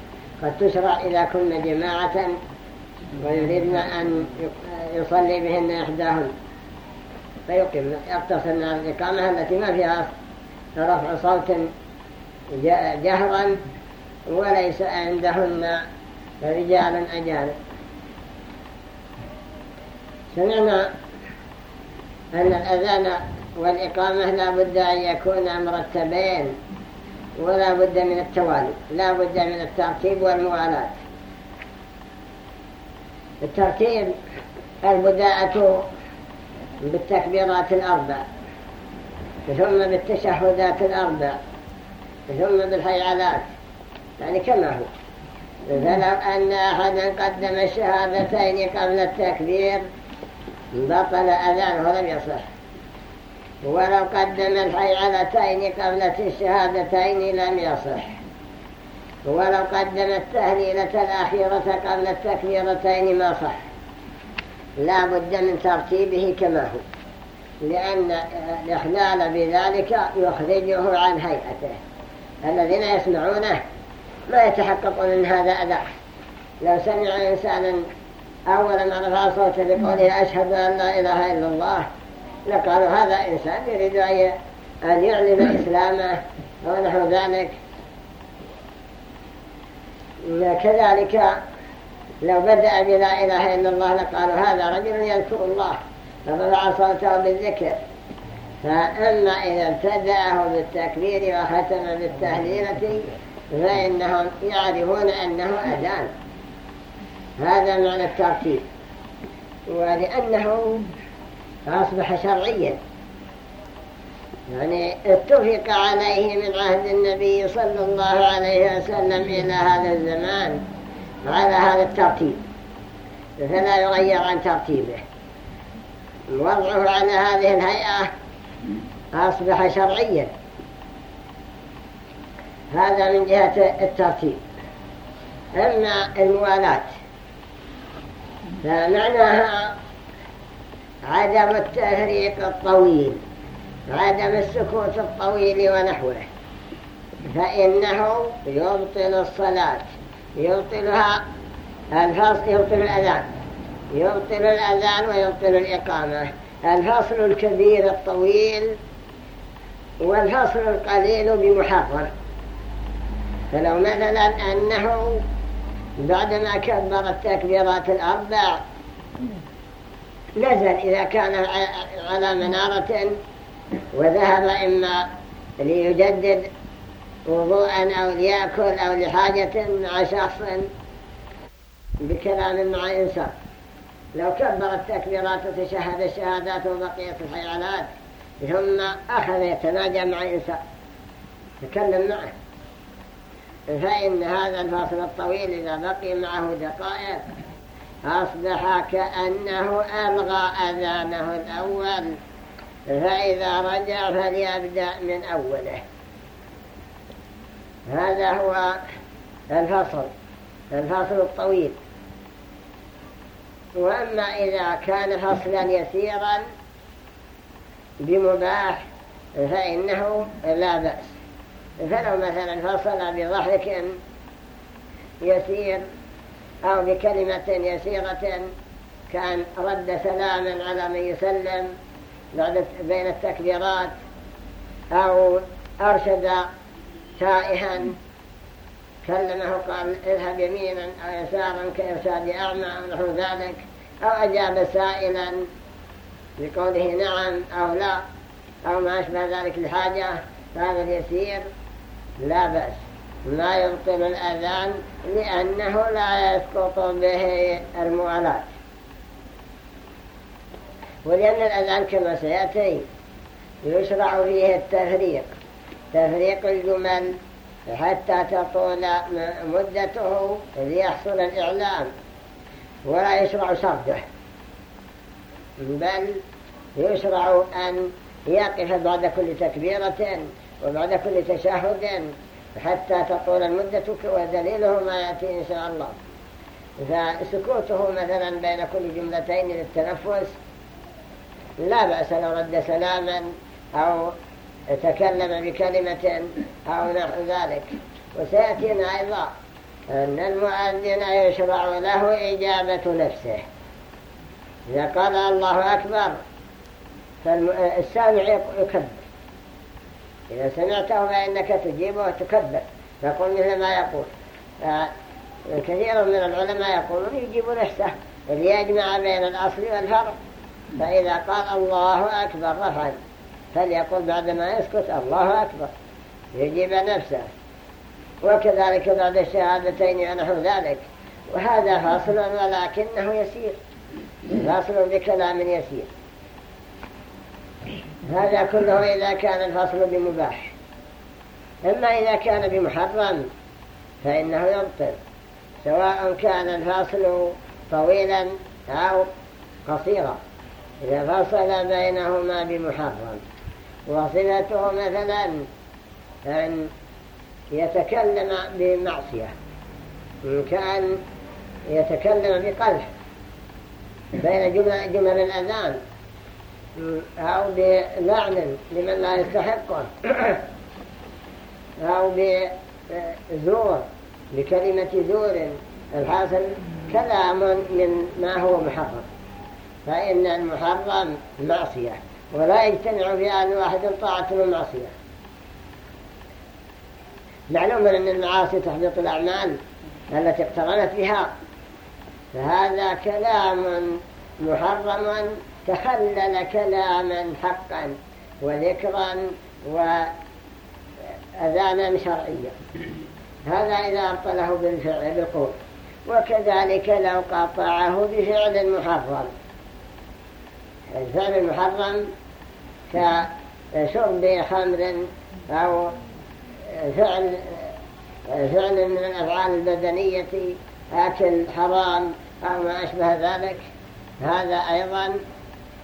S1: قد تشرع إذا كنا جماعة ويريدن أن يصلي بهن إحداهن. فيقيم يقتصر على الإقامة التي ما فيها رفع صوت جهرا وليس عندهن رجال أجانب. سمعنا أن الأذان والإقامة لا بد أن يكونا مرتبين. ولا بد من التوالي لا بد من الترتيب والموالاة. الترتيب البداءة بالتكبيرات الأربع ثم بالتشهدات الأربع ثم بالحيعلات يعني كما هو. فلو أن أحدا قدم الشهادتين قبل التكبير بطل أذانه لم يصح. ولو قدم الحيعلتين قبل الشهادتين لم يصح. ولو قدم التهليلة الأخيرة قبل التكبيرتين ما صح. لا بد من ترتيبه كما هو. لأن الإخلال بذلك يخرجه عن هيئته. الذين يسمعونه ما يتحققون من هذا أداء. لو سمع إنسانا أول ما رفع صوته بقوله أشهد أن لا إله إلا الله لقالوا هذا إنسان يريد أن يعلن إسلامه ونحو ذلك. كذلك لو بدأ بلا إله إلا الله لقالوا هذا رجل يذكر الله فرفع صوته بالذكر. فأما إذا ابتدأه بالتكبير وختم بالتهليلة فإنهم يعرفون أنه أذان. هذا معنى الترتيب. ولأنه أصبح شرعيا. يعني اتفق عليه من عهد النبي صلى الله عليه وسلم إلى هذا الزمان على هذا الترتيب فلا يغير عن ترتيبه. وضعه على هذه الهيئة أصبح شرعيا. هذا من جهة الترتيب. أما الموالاة فمعناها عدم التهريق الطويل عدم السكوت الطويل ونحوه. فإنه يبطل الصلاة يبطلها الفصل يبطل الأذان يبطل الأذان ويبطل الإقامة. الفصل الكبير الطويل والفصل القليل بمحرم فلو مثلا أنه بعدما كبر التكبيرات الأربع نزل إذا كان على منارة وذهب إما ليجدد وضوءا أو ليأكل أو لحاجة مع شخص بكلام مع إنسان. لو كبر التكبيرات وتشهد الشهادات وبقية الحيوانات ثم أخذ يتناجى مع إنسان تكلم معه. فإن هذا الفاصل الطويل إذا بقي معه دقائق أصبح كأنه ألغى أذانه الأول فإذا رجع فليبدأ من أوله. هذا هو الفصل الفصل الطويل. وأما إذا كان فصلا يسيرا بمباح فإنه لا بأس. فلو مثلا فصل بضحك يسير أو بكلمة يسيرة كأن رد سلاما على من يسلم بعد بين التكبيرات أو أرشد تائها كلمه قال اذهب يمينا أو يسارا كإرشاد أعمى أو نحو ذلك أو أجاب سائلا بقوله نعم أو لا أو ما أشبه ذلك الحاجة هذا اليسير لا بأس. ما يبطل الأذان لأنه لا يسقط به الموالاة ولأن الأذان كما سيأتي يشرع فيه التفريق. تفريق الجمل حتى تطول مدته ليحصل الإعلام ولا يشرع سرده بل يشرع أن يقف بعد كل تكبيرة وبعد كل تشهد حتى تطول المدة ودليله ما يأتي إن شاء الله. فسكوته مثلا بين كل جملتين للتنفس لا بأس لو رد سلاما أو تكلم بكلمة أو نحو ذلك. وسيأتينا أيضا أن المؤذن يشرع له إجابة نفسه. إذا قال الله أكبر فالسامع يكبر إذا سمعته فإنك تجيبه وتكبر تقول مثل ما يقول. كثير من العلماء يقولون يجيب نفسه ليجمع بين الأصل والفرق فإذا قال الله أكبر رفعا فليقول بعدما يسكت الله أكبر. يجيب نفسه. وكذلك بعد الشهادتين ونحو ذلك. وهذا فاصل ولكنه يسير. فاصل بكلام يسير. هذا كله إذا كان الفصل بمباح. أما إذا كان بمحرم فإنه يبطل سواء كان الفاصل طويلا أو قصيرا. إذا فصل بينهما بمحرم وصفته مثلا أن يتكلم بمعصية كان يتكلم بقلح بين جمل الأذان أو بلعن لمن لا يستحقه أو بزور بكلمة زور. الحاصل كلام من ما هو محرم. فإن المحرم معصية ولا يجتمع في آن واحد طاعة ومعصية. معلوم أن المعاصي تحبط الأعمال التي اقترنت بها. فهذا كلام محرم تخلل كلاما حقا وذكرا وأذانا شرعيا. هذا إذا أبطله بالفعل بالقول. وكذلك لو قاطعه بفعل محرم. الفعل المحرم كشرب خمر أو فعل فعل من الأفعال البدنية أكل حرام أو ما أشبه ذلك. هذا أيضا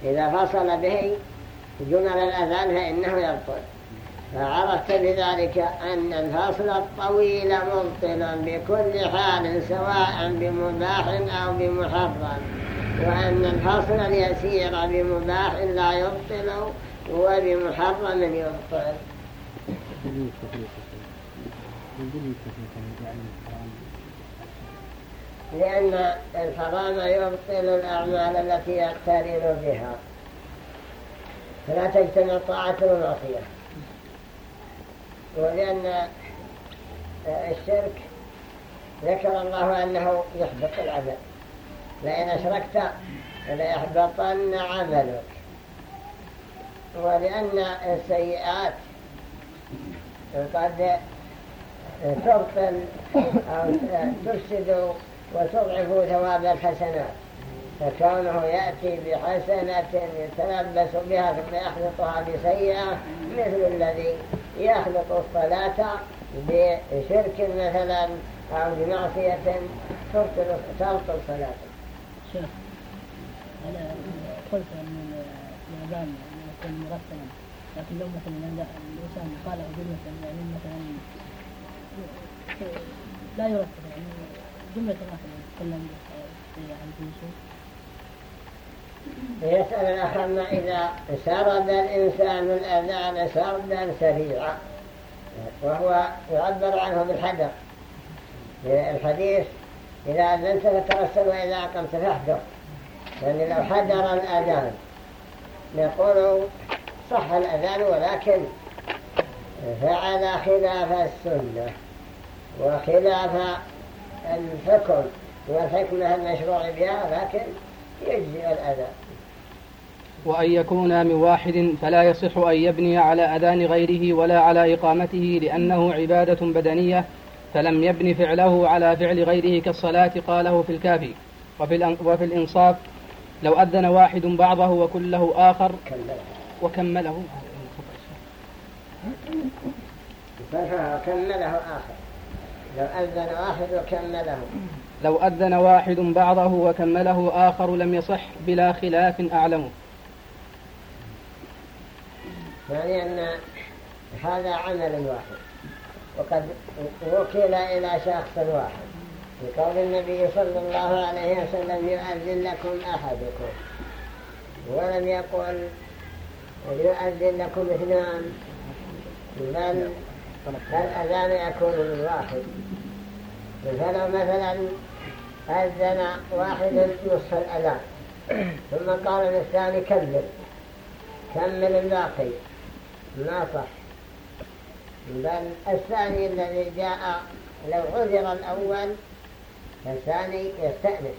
S1: إذا فصل به جمل الأذان فإنه يبطل. فعرفت بذلك أن الفصل الطويل مبطل بكل حال سواء بمباح أو بمحرم وأن الفصل اليسير بمباح لا يبطل وبمحرم يبطل. لأن الحرام يبطل الأعمال التي يقترن بها. فلا تجتمع طاعة ومعصية ولأن الشرك ذكر الله أنه يحبط العمل. لئن أشركت ليحبطن عملك. ولأن السيئات قد تبطل أو تفسد وتضعف ثواب الحسنات. فكونه يأتي بحسنة يتلبس بها ثم يخلطها بسيئة مثل الذي يخلط الصلاة بشرك مثلا أو بمعصية تبطل صلاته.
S2: شيخ أنا قلت أن الأذان يكون مرتبا لكن لو مثلا الإنسان قال جملة يعني مثلا لا يرتب يعني. جملة مثلا يتكلم عن شيء
S1: يسأل الأخم إذا سرد الإنسان الأذان سردا سريعا؟ وهو يعبر عنه بالحدر الحديث إذا أذنت فترسل وإذا أقمت فاحذر. يعني لو حذر الأذان. نقول صح الأذان ولكن فعل خلاف السنة. وخلاف الحكم والحكمة المشروع بها لكن يجزي الأذان
S3: وأن يكون من واحد فلا يصح أن يبني على أذان غيره ولا على إقامته لأنه عبادة بدنية فلم يبن فعله على فعل غيره كالصلاة قاله في الكافي وفي, وفي الإنصاف لو أذن واحد بعضه وكله آخر وكمله.
S1: وكمله آخر. لو أذن واحد وكمله.
S3: لو أذن واحد بعضه وكمله آخر لم يصح بلا خلاف أعلمه
S1: يعني أن هذا عمل واحد. وقد وكل إلى شخص واحد. بقول النبي صلى الله عليه وسلم يؤذن لكم أحدكم. ولم يقل يؤذن لكم اثنان. بل فالأذان يكون من واحد. فلو مثلا أذن واحد نصف الأذان. ثم قال للثاني كمل. كمل الباقي. ما صح. بل الثاني الذي جاء لو عذر الأول فالثاني يستأنس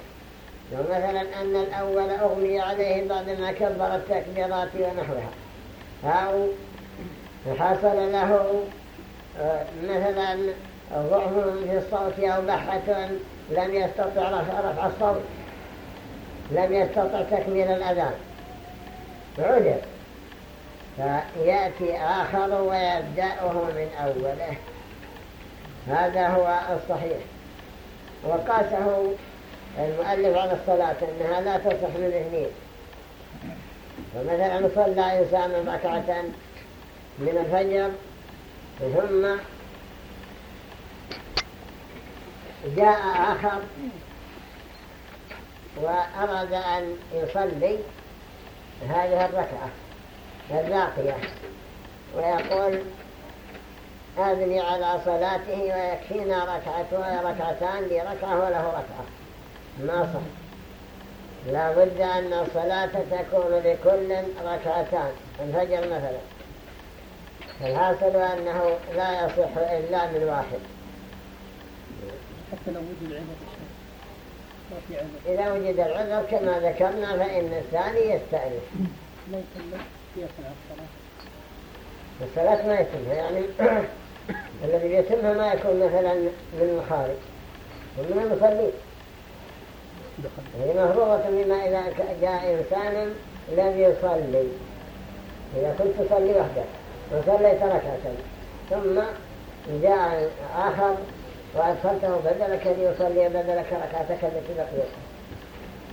S1: لو مثلا أن الأول أغمي عليه بعدما كبر التكبيرات ونحوها. أو حصل له مثلا ضعف في الصوت أو بحة لم يستطع رفع الصوت لم يستطع تكميل الأذان. عذر فيأتي آخر ويبدأه من أوله. هذا هو الصحيح. وقاسه المؤلف على الصلاة أنها لا تصح من اثنين فمثلا صلى إنسان ركعة من الفجر ثم جاء آخر وأراد أن يصلي هذه الركعة الباقية ويقول أبني على صلاته ويكفينا ركعة ركعتان لي ركعة وله ركعة. ما صح. لا بد أن الصلاة تكون لكل ركعتان. الفجر مثلا. الحاصل أنه لا يصح إلا من واحد
S2: حتى لو وجد عذر
S1: إذا وجد العذر كما ذكرنا فإن الثاني يستأنف.
S2: لا يصلي يصنع الصلاة.
S1: الصلاة ما يتمها يعني الذي يتمها ما يكون مثلا من الخارج ومن المصلين هي مفروضة بما إذا جاء إنسان لم يصلي. إذا كنت تصلي وحدك. وصليت ركعة ثم جاء آخر وأدخلته بدلك ليصلي بدلك ركعتك التي بقيت.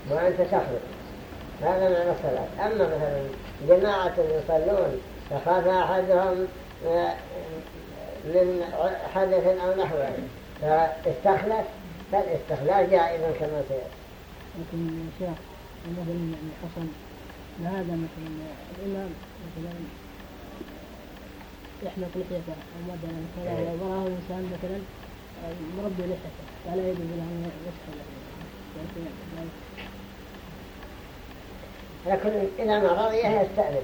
S1: وأنت تخرج. هذا معنى الصلاة. أما مثلا جماعة يصلون فخاف أحدهم آه، من حدث أو نحوه فاستخلف فالاستخلاف جائز كما سيأتي.
S2: لكن يا شيخ مثلا يعني حصل هذا مثلا الإمام مثلا يحلق لحيته أو مثلا كذا
S1: إيه.
S2: وراه إنسان مثلا مربي لحيته فلا يجوز له أن يسخن
S1: لكن إذا ما رضي يستأنس.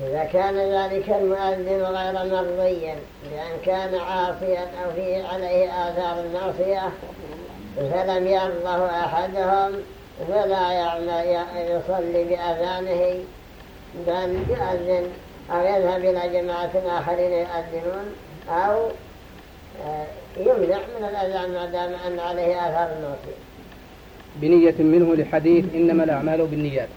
S1: إذا كان ذلك المؤذن غير مرضيا لأن كان عاصيا أو فيه عليه آثار المعصية فلم يرضه أحدهم فلا يصلي بأذانه بل يؤذن أو يذهب إلى جماعة آخرين يؤذنون أو آه، يمنع من الأذان ما دام أن عليه آثار المعصية
S3: بنية منه لحديث إنما الأعمال بالنيات.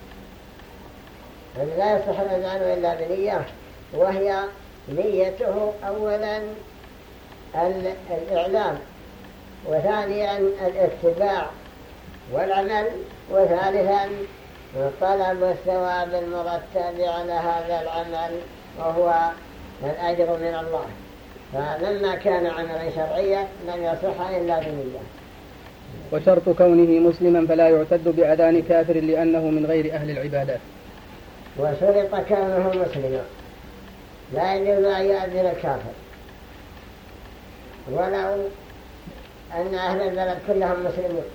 S1: لا يصح الأذان إلا بنية وهي نيته أولا الإعلام وثانيا الاتباع والعمل وثالثا طلب الثواب المرتب على هذا العمل وهو الأجر من الله. فلما كان عملا شرعيا لم يصح إلا بنية.
S3: وشرط كونه مسلما فلا يعتد بأذان كافر لأنه من غير أهل العبادات
S1: وشرط كونه مسلما. لا يجوز أن يؤذن الكافر. ولو أن أهل البلد كلهم مسلمون.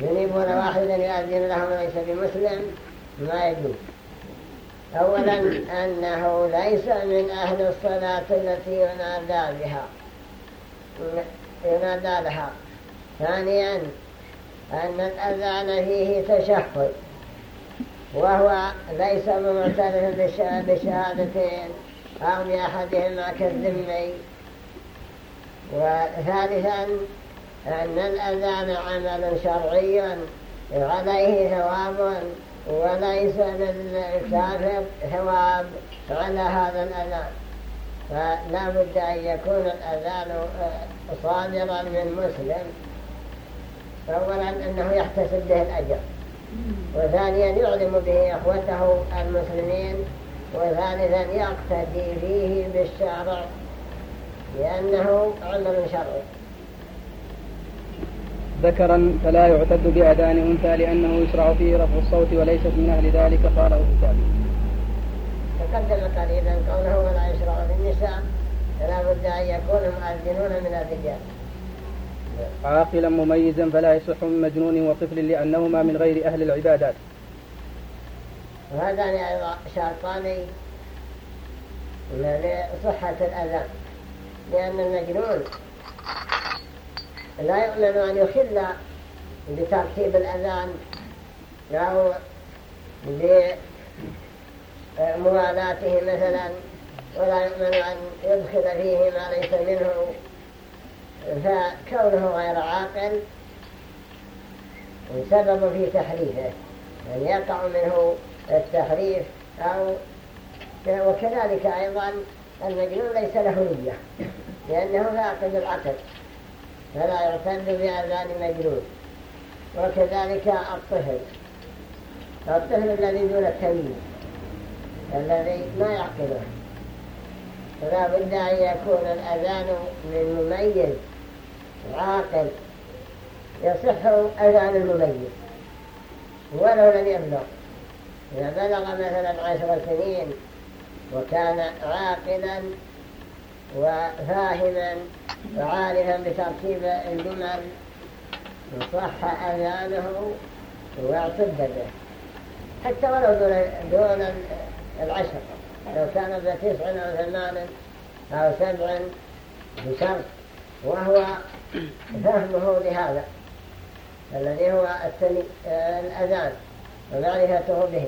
S1: ينيبون واحدا يؤذن لهم ليس بمسلم؟ ما يجوز أولا أنه ليس من أهل الصلاة التي ينادى بها. ينادى لها. ثانيا أن الأذان فيه تشهد. وهو ليس بمعترف بشهادتين. أو بأحدهما كالذمي. وثالثا أن الأذان عمل شرعي عليه ثواب وليس للكافر ثواب على هذا الأذان. فلا بد أن يكون الأذان صادرا من مسلم أولا أنه يحتسب به الأجر. وثانيا يعلم به أخوته المسلمين. وثالثا يقتدي فيه بالشرع لأنه عمل شرعي
S3: ذكرا فلا يعتد بأذان أنثى لأنه يشرع فيه رفع الصوت وليست من أهل ذلك قاله الكتاب
S1: تقدم قليلا قوله ولا يشرع للنساء لا بد أن يكون مؤذنون من الرجال.
S3: عاقلا مميزا فلا يصح من مجنون وطفل لأنهما من غير أهل العبادات.
S1: وهذان أيضا شرطان لصحة الأذان لأن المجنون لا يؤمن أن يخل بترتيب الأذان أو بموالاته مثلا ولا يؤمن أن يدخل فيه ما ليس منه. فكونه غير عاقل سبب في تحريفه يعني يقع منه التحريف أو وكذلك أيضا المجنون ليس له نية لأنه فاقد العقل. فلا يعتد بأذان مجنون وكذلك الطفل الطفل الذي دون التمييز. الذي ما يعقله. فلا بد أن يكون الأذان من مميز عاقل. يصح أذان المميز. ولو لم يبلغ. إذا بلغ مثلا عشر سنين وكان عاقلا وفاهما وعارفا بترتيب الجمل صح أذانه واعتد به. حتى ولو دون, العشر لو كان بتسع أو ثمان أو سبع بشرط. وهو فهمه لهذا الذي هو الأذان ومعرفته به.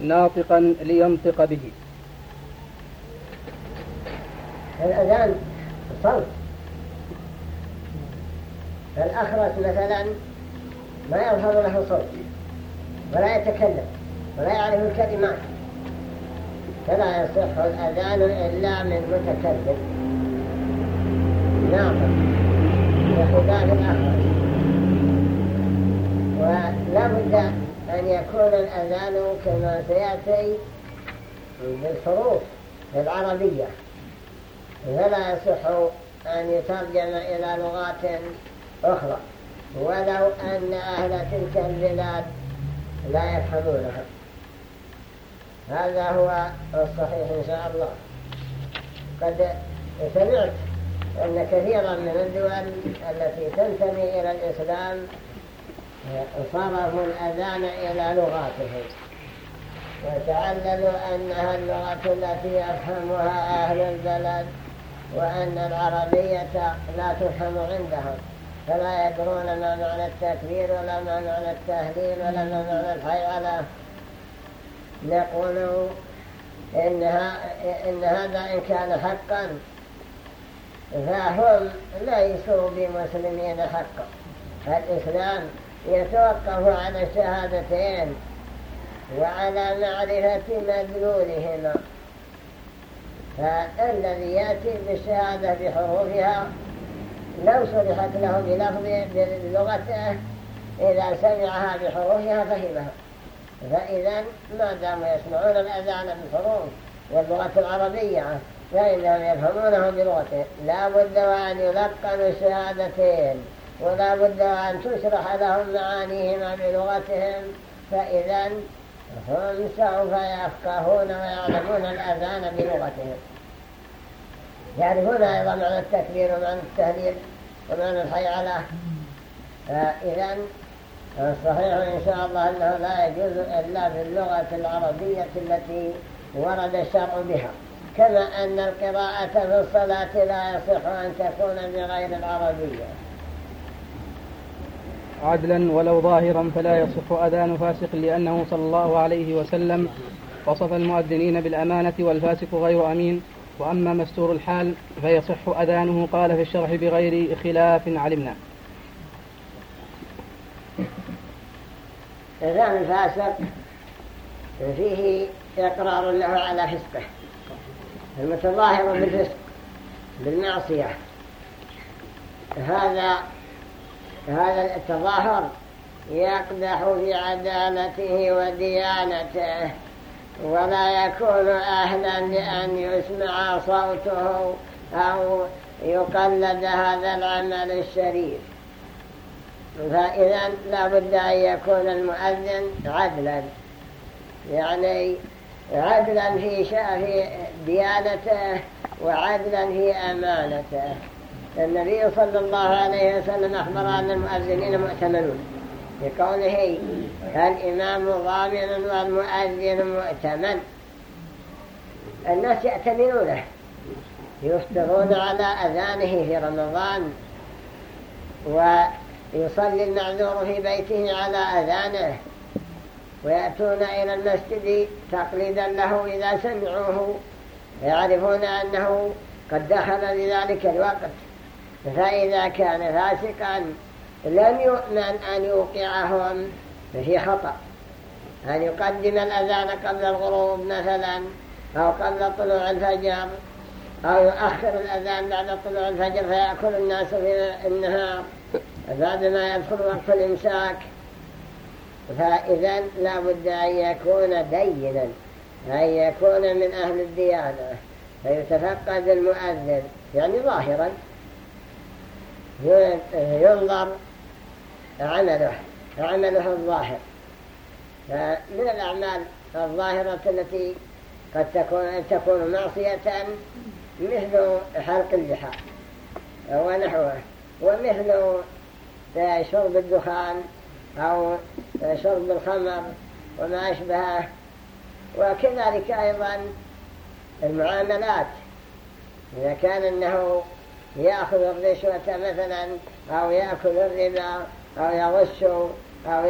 S3: ناطقا لينطق به.
S1: الأذان صوت فالأخرس مثلا ما يظهر له صوت ولا يتكلم ولا يعرف الكلمات فلا يصح الأذان إلا من متكلم. ناطق بخلاف الأخرس ولا بد أن يكون الأذان كما سيأتي بالحروف العربية. فلا يصح أن يترجم إلى لغات أخرى ولو أن أهل تلك البلاد لا يفهمونها. هذا هو الصحيح إن شاء الله. قد سمعت أن كثيرا من الدول التي تنتمي إلى الإسلام صرفوا الأذان إلى لغاتهم. وتعللوا أنها اللغة التي يفهمها أهل البلد وأن العربية لا تفهم عندهم. فلا يدرون ما معنى التكبير ولا ما معنى التهليل ولا ما معنى الحيوانة نقول إنها إن هذا إن كان حقا فهم ليسوا بمسلمين حقا. الإسلام يتوقف على الشهادتين وعلى معرفة مدلولهما. فالذي يأتي بالشهادة بحروفها لو صرحت له بلفظ بلغته إذا سمعها بحروفها فهمها. فإذا ما داموا يسمعون الأذان بالحروف واللغة العربية فإنهم يفهمونه بلغته لا بد وأن يلقنوا الشهادتين ولا بد أن تشرح لهم معانيهما بلغتهم. فإذا هم سوف يفقهون ويعلمون الأذان بلغتهم. يعرفون أيضا معنى التكبير ومعنى التهليل ومعنى الحيعلة فإذا الصحيح إن شاء الله أنه لا يجوز إلا باللغة العربية التي ورد الشرع بها. كما أن القراءة في الصلاة لا يصح أن تكون بغير العربية.
S3: عدلا ولو ظاهرا فلا يصح أذان فاسق لأنه صلى الله عليه وسلم وصف المؤذنين بالأمانة والفاسق غير أمين. وأما مستور الحال فيصح أذانه قال في الشرح بغير خلاف علمنا.
S1: أذان الفاسق فيه إقرار له على فسقه المتظاهر بالفسق بالمعصية. هذا هذا التظاهر يقدح في عدالته وديانته ولا يكون أهلا لأن يسمع صوته أو يقلد هذا العمل الشريف. فإذا لا بد أن يكون المؤذن عدلا يعني عدلا في ديانته وعدلا في أمانته. النبي صلى الله عليه وسلم أخبر أن المؤذنين مؤتمنون بقوله الإمام ضامن والمؤذن مؤتمن. الناس يأتمنونه يفترون على أذانه في رمضان. ويصلي المعذور في بيته على أذانه. ويأتون إلى المسجد تقليدا له إذا سمعوه. يعرفون أنه قد دخل لذلك الوقت. فإذا كان فاسقا لم يؤمن أن يوقعهم في خطأ. أن يقدم الأذان قبل الغروب مثلا أو قبل طلوع الفجر أو يؤخر الأذان بعد طلوع الفجر فيأكل الناس في النهار. بعد ما يدخل وقت الإمساك. فإذا لا بد أن يكون دينا أن يكون من أهل الديانة فيتفقد المؤذن يعني ظاهرا. ينظر عمله عمله الظاهر. من الأعمال الظاهرة التي قد تكون, تكون معصية مثل حلق اللحى ونحوه ومثل شرب الدخان أو شرب الخمر وما أشبهه. وكذلك أيضا المعاملات. إذا كان أنه يأخذ الرشوة مثلا أو يأكل الربا أو يغش أو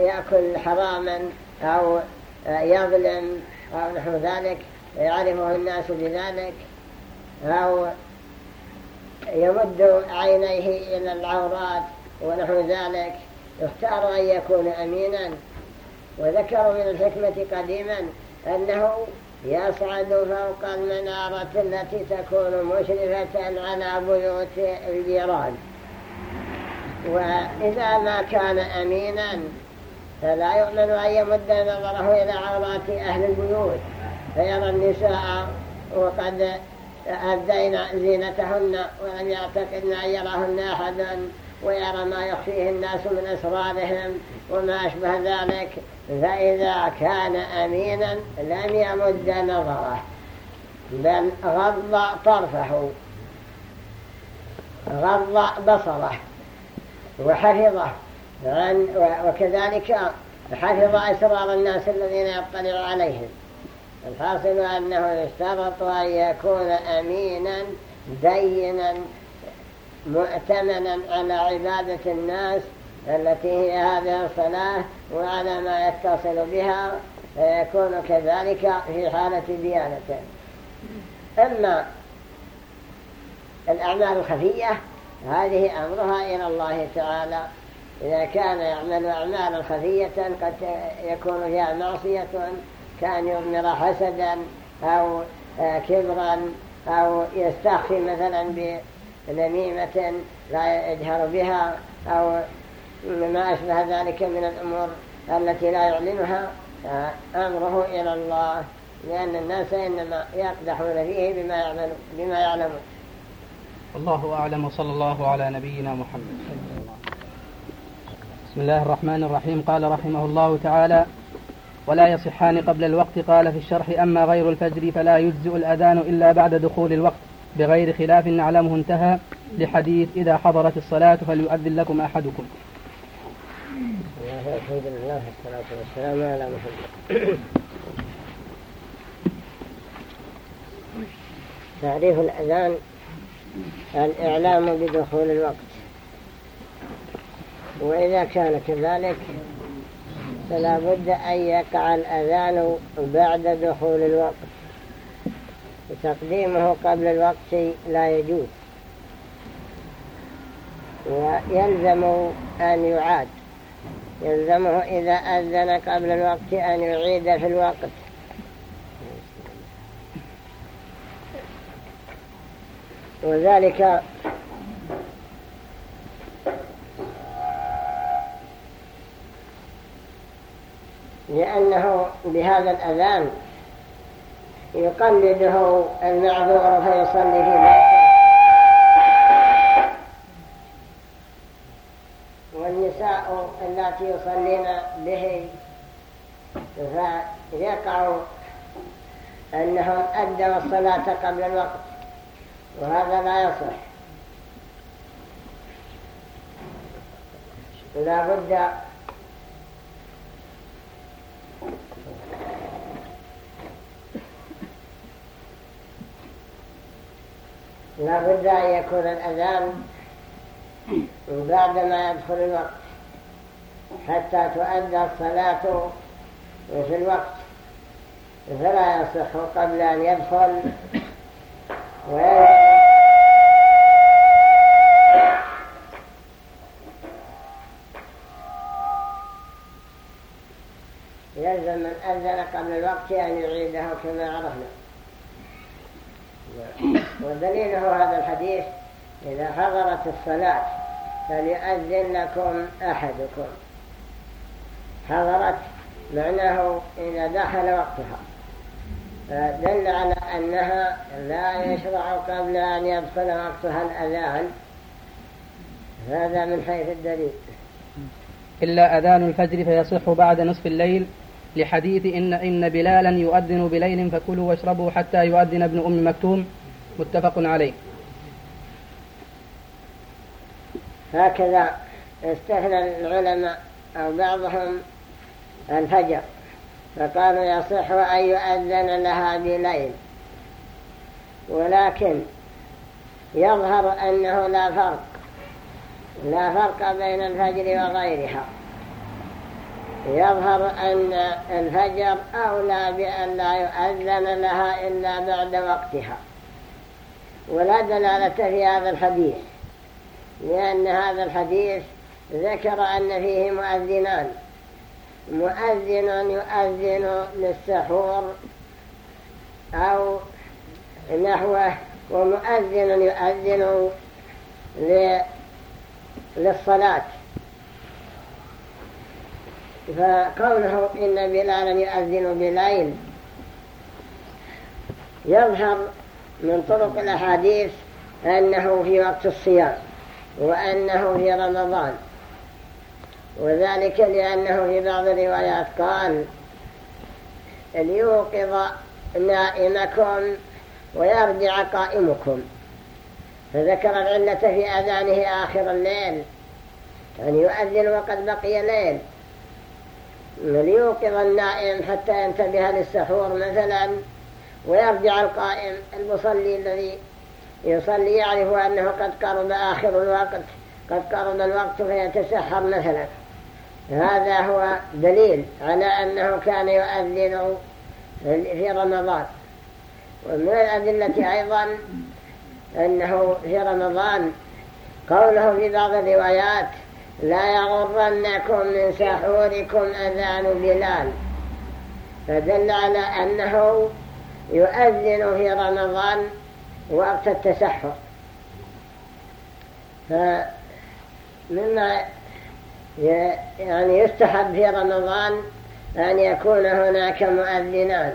S1: يأكل حراما أو يظلم أو نحو ذلك. يعرفه الناس بذلك. أو يمد عينيه إلى العورات ونحو ذلك. يختار أن يكون أمينا. وذكروا من الحكمة قديما أنه يصعد فوق المنارة التي تكون مشرفة على بيوت الجيران. وإذا ما كان أمينا فلا يؤمن أن يمد نظره إلى عورات أهل البيوت فيرى النساء وقد أدين زينتهن ولم يعتقدن أن يراهن أحد ويرى ما يخفيه الناس من أسرارهم وما أشبه ذلك فإذا كان أمينا لم يمد نظره بل غض طرفه غض بصره وحفظه عن وكذلك حفظ أسرار الناس الذين يطلع عليهم. الحاصل أنه يشترط أن يكون أمينا دينا مؤتمنا على عبادة الناس التي هي هذه الصلاة وعلى ما يتصل بها فيكون كذلك في حالة ديانته أما الأعمال الخفية هذه أمرها إلى الله تعالى. إذا كان يعمل أعمالا خفية قد يكون فيها معصية كأن يضمر حسدا أو كبرا أو يستخفي مثلا بنميمة لا يجهر بها أو ما أشبه ذلك من الأمور التي لا يعلنها أمره إلى الله لأن الناس إنما يقدحون فيه بما, يعمل بما يعلمون.
S3: الله أعلم وصلى الله على نبينا محمد. بسم الله الرحمن الرحيم. قال رحمه الله تعالى ولا يصحان قبل الوقت. قال في الشرح أما غير الفجر فلا يجزئ الأذان إلا بعد دخول الوقت. بغير خلاف نعلمه انتهى لحديث إذا حضرت الصلاة فليؤذن لكم أحدكم.
S1: الحمد لله والصلاة والسلام على محمد. تعريف الأذان الإعلام بدخول الوقت. وإذا كان كذلك فلا بد أن يقع الأذان بعد دخول الوقت. تقديمه قبل الوقت لا يجوز. ويلزم أن يعاد. يلزمه إذا أذن قبل الوقت أن يعيد في الوقت. وذلك لأنه بهذا الأذان يقلده المعذور فيصلي في بيته والنساء التي يصلين به يقع أنهم أدوا الصلاة قبل الوقت وهذا لا يصح. لا بد لا بد أن يكون الأذان بعدما يدخل الوقت حتى تؤدى الصلاة في الوقت فلا يصح قبل أن يدخل. يلزم من أذن قبل الوقت أن يعيده كما عرفنا. ودليله هذا الحديث إذا حضرت الصلاة فليؤذن لكم أحدكم. حضرت معناه إذا دخل وقتها. دل على أنها لا يشرع قبل أن يدخل وقتها الأذان. هذا من حيث الدليل.
S3: إلا أذان الفجر فيصح بعد نصف الليل. لحديث إن, إن بلالا يؤذن بليل فكلوا واشربوا حتى يؤذن ابن أم مكتوم. متفق عليه.
S1: هكذا استثنى العلماء أو بعضهم الفجر فقالوا يصح أن يؤذن لها بليل. ولكن يظهر أنه لا فرق لا فرق بين الفجر وغيرها. يظهر أن الفجر أولى بأن لا يؤذن لها إلا بعد وقتها. ولا دلالة في هذا الحديث لأن هذا الحديث ذكر أن فيه مؤذنان. مؤذن يؤذن للسحور أو نحوه ومؤذن يؤذن للصلاة. فقوله إن بلالا يؤذن بليل يظهر من طرق الأحاديث أنه في وقت الصيام وأنه في رمضان. وذلك لأنه في بعض الروايات قال ليوقظ نائمكم ويرجع قائمكم. فذكر العلة في أذانه آخر الليل يعني يؤذن وقد بقي ليل. ليوقظ النائم حتى ينتبه للسحور مثلا. ويرجع القائم المصلي الذي يصلي يعرف أنه قد قرب آخر الوقت قد قرب الوقت فيتسحر مثلا. هذا هو دليل على أنه كان يؤذن في رمضان. ومن الأدلة أيضا أنه في رمضان قوله في بعض الروايات لا يغرنكم من سحوركم أذان بلال فدل على أنه يؤذن في رمضان وقت التسحر. فمما يعني يستحب في رمضان أن يكون هناك مؤذنان.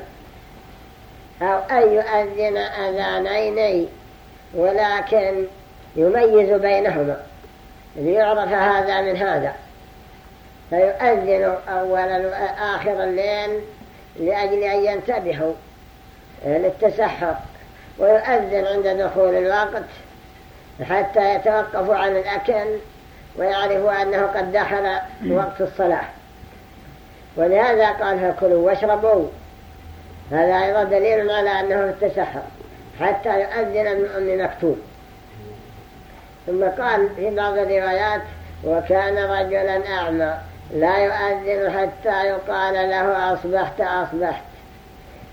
S1: أو أن يؤذن أذانين ولكن يميز بينهما. ليعرف هذا من هذا. فيؤذن أولا آخر الليل لأجل أن ينتبهوا. للتسحر ويؤذن عند دخول الوقت حتى يتوقفوا عن الأكل ويعرفوا أنه قد دخل وقت الصلاة. ولهذا قال فكلوا واشربوا. هذا أيضا دليل على أنه التسحر حتى يؤذن أم مكتوب. ثم قال في بعض الروايات وكان رجلا أعمى لا يؤذن حتى يقال له أصبحت أصبحت.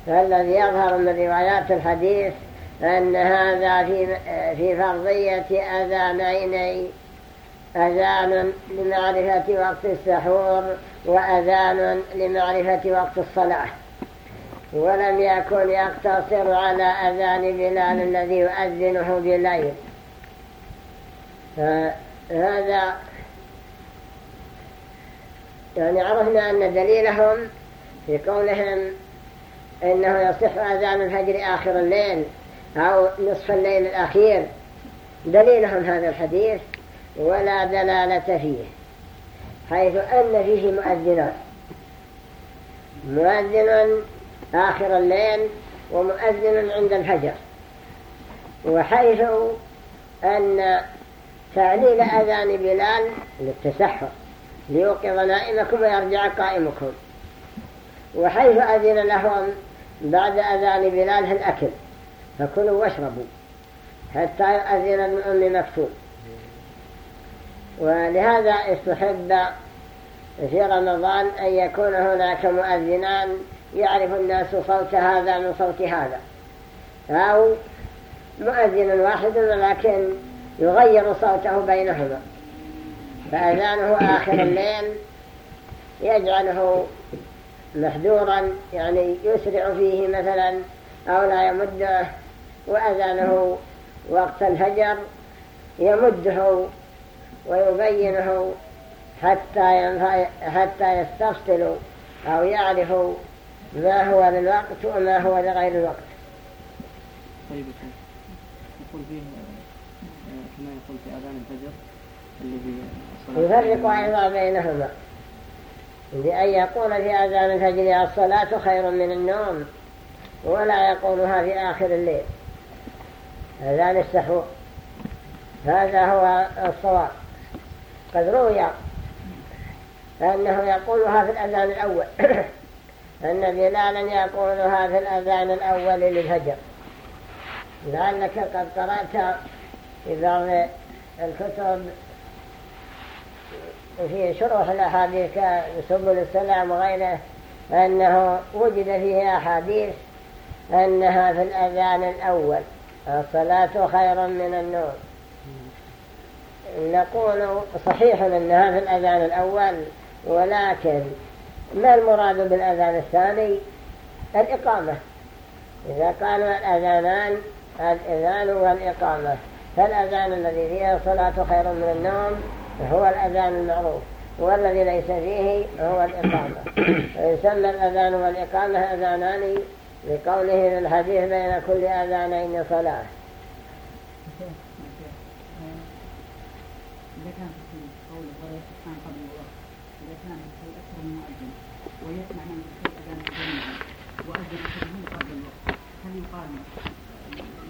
S1: فالذي يظهر من روايات الحديث أن هذا في في فرضية أذانين أذان لمعرفة وقت السحور وأذان لمعرفة وقت الصلاة. ولم يكن يقتصر على أذان بلال الذي يؤذنه بالليل. فهذا يعني عرفنا أن دليلهم في قولهم إنه يصح أذان الفجر آخر الليل أو نصف الليل الأخير. دليلهم هذا الحديث ولا دلالة فيه حيث أن فيه مؤذنات مؤذن آخر الليل ومؤذن عند الفجر. وحيث أن تعليل أذان بلال للتسحر ليوقظ نائمكم ويرجع قائمكم. وحيث أذن لهم بعد أذان بلال في الأكل فكلوا واشربوا حتى يؤذن ابن أم مكتوب ولهذا استحب في رمضان أن يكون هناك مؤذنان يعرف الناس صوت هذا من صوت هذا. أو مؤذن واحد ولكن يغير صوته بينهما. فأذانه آخر الليل يجعله محذورا يعني يسرع فيه مثلا أو لا يمده وأذانه وقت الفجر يمده ويبينه حتى حتى يستفصل أو يعرف ما هو للوقت وما هو لغير الوقت.
S3: طيب يقول فيه كما يقول في أذان الفجر
S1: اللي يفرق أيضا بينهما. بأن يقول في أذان الفجر الصلاة خير من النوم ولا يقولها في آخر الليل. أذان السحور هذا هو الصواب. قد روي أنه يقولها في الأذان الأول. أن بلالا يقولها في الأذان الأول للفجر. لعلك قد قرأت في بعض الكتب في شروح الأحاديث كسبل السلام وغيره أنه وجد فيه أحاديث أنها في الأذان الأول الصلاة خير من النوم. نقول صحيح أنها في الأذان الأول ولكن ما المراد بالأذان الثاني؟ الإقامة. إذا قالوا الأذانان الإذان والإقامة. فالأذان الذي فيه الصلاة خير من النوم هو الأذان المعروف والذي ليس فيه هو الإقامة. ويسمى الأذان والإقامة أذانان لقوله في الحديث بين كل أذانين صلاة. في ويسمع قبل الوقت إذا كان في أكثر من الأذان وأذن قبل الوقت. هل يقال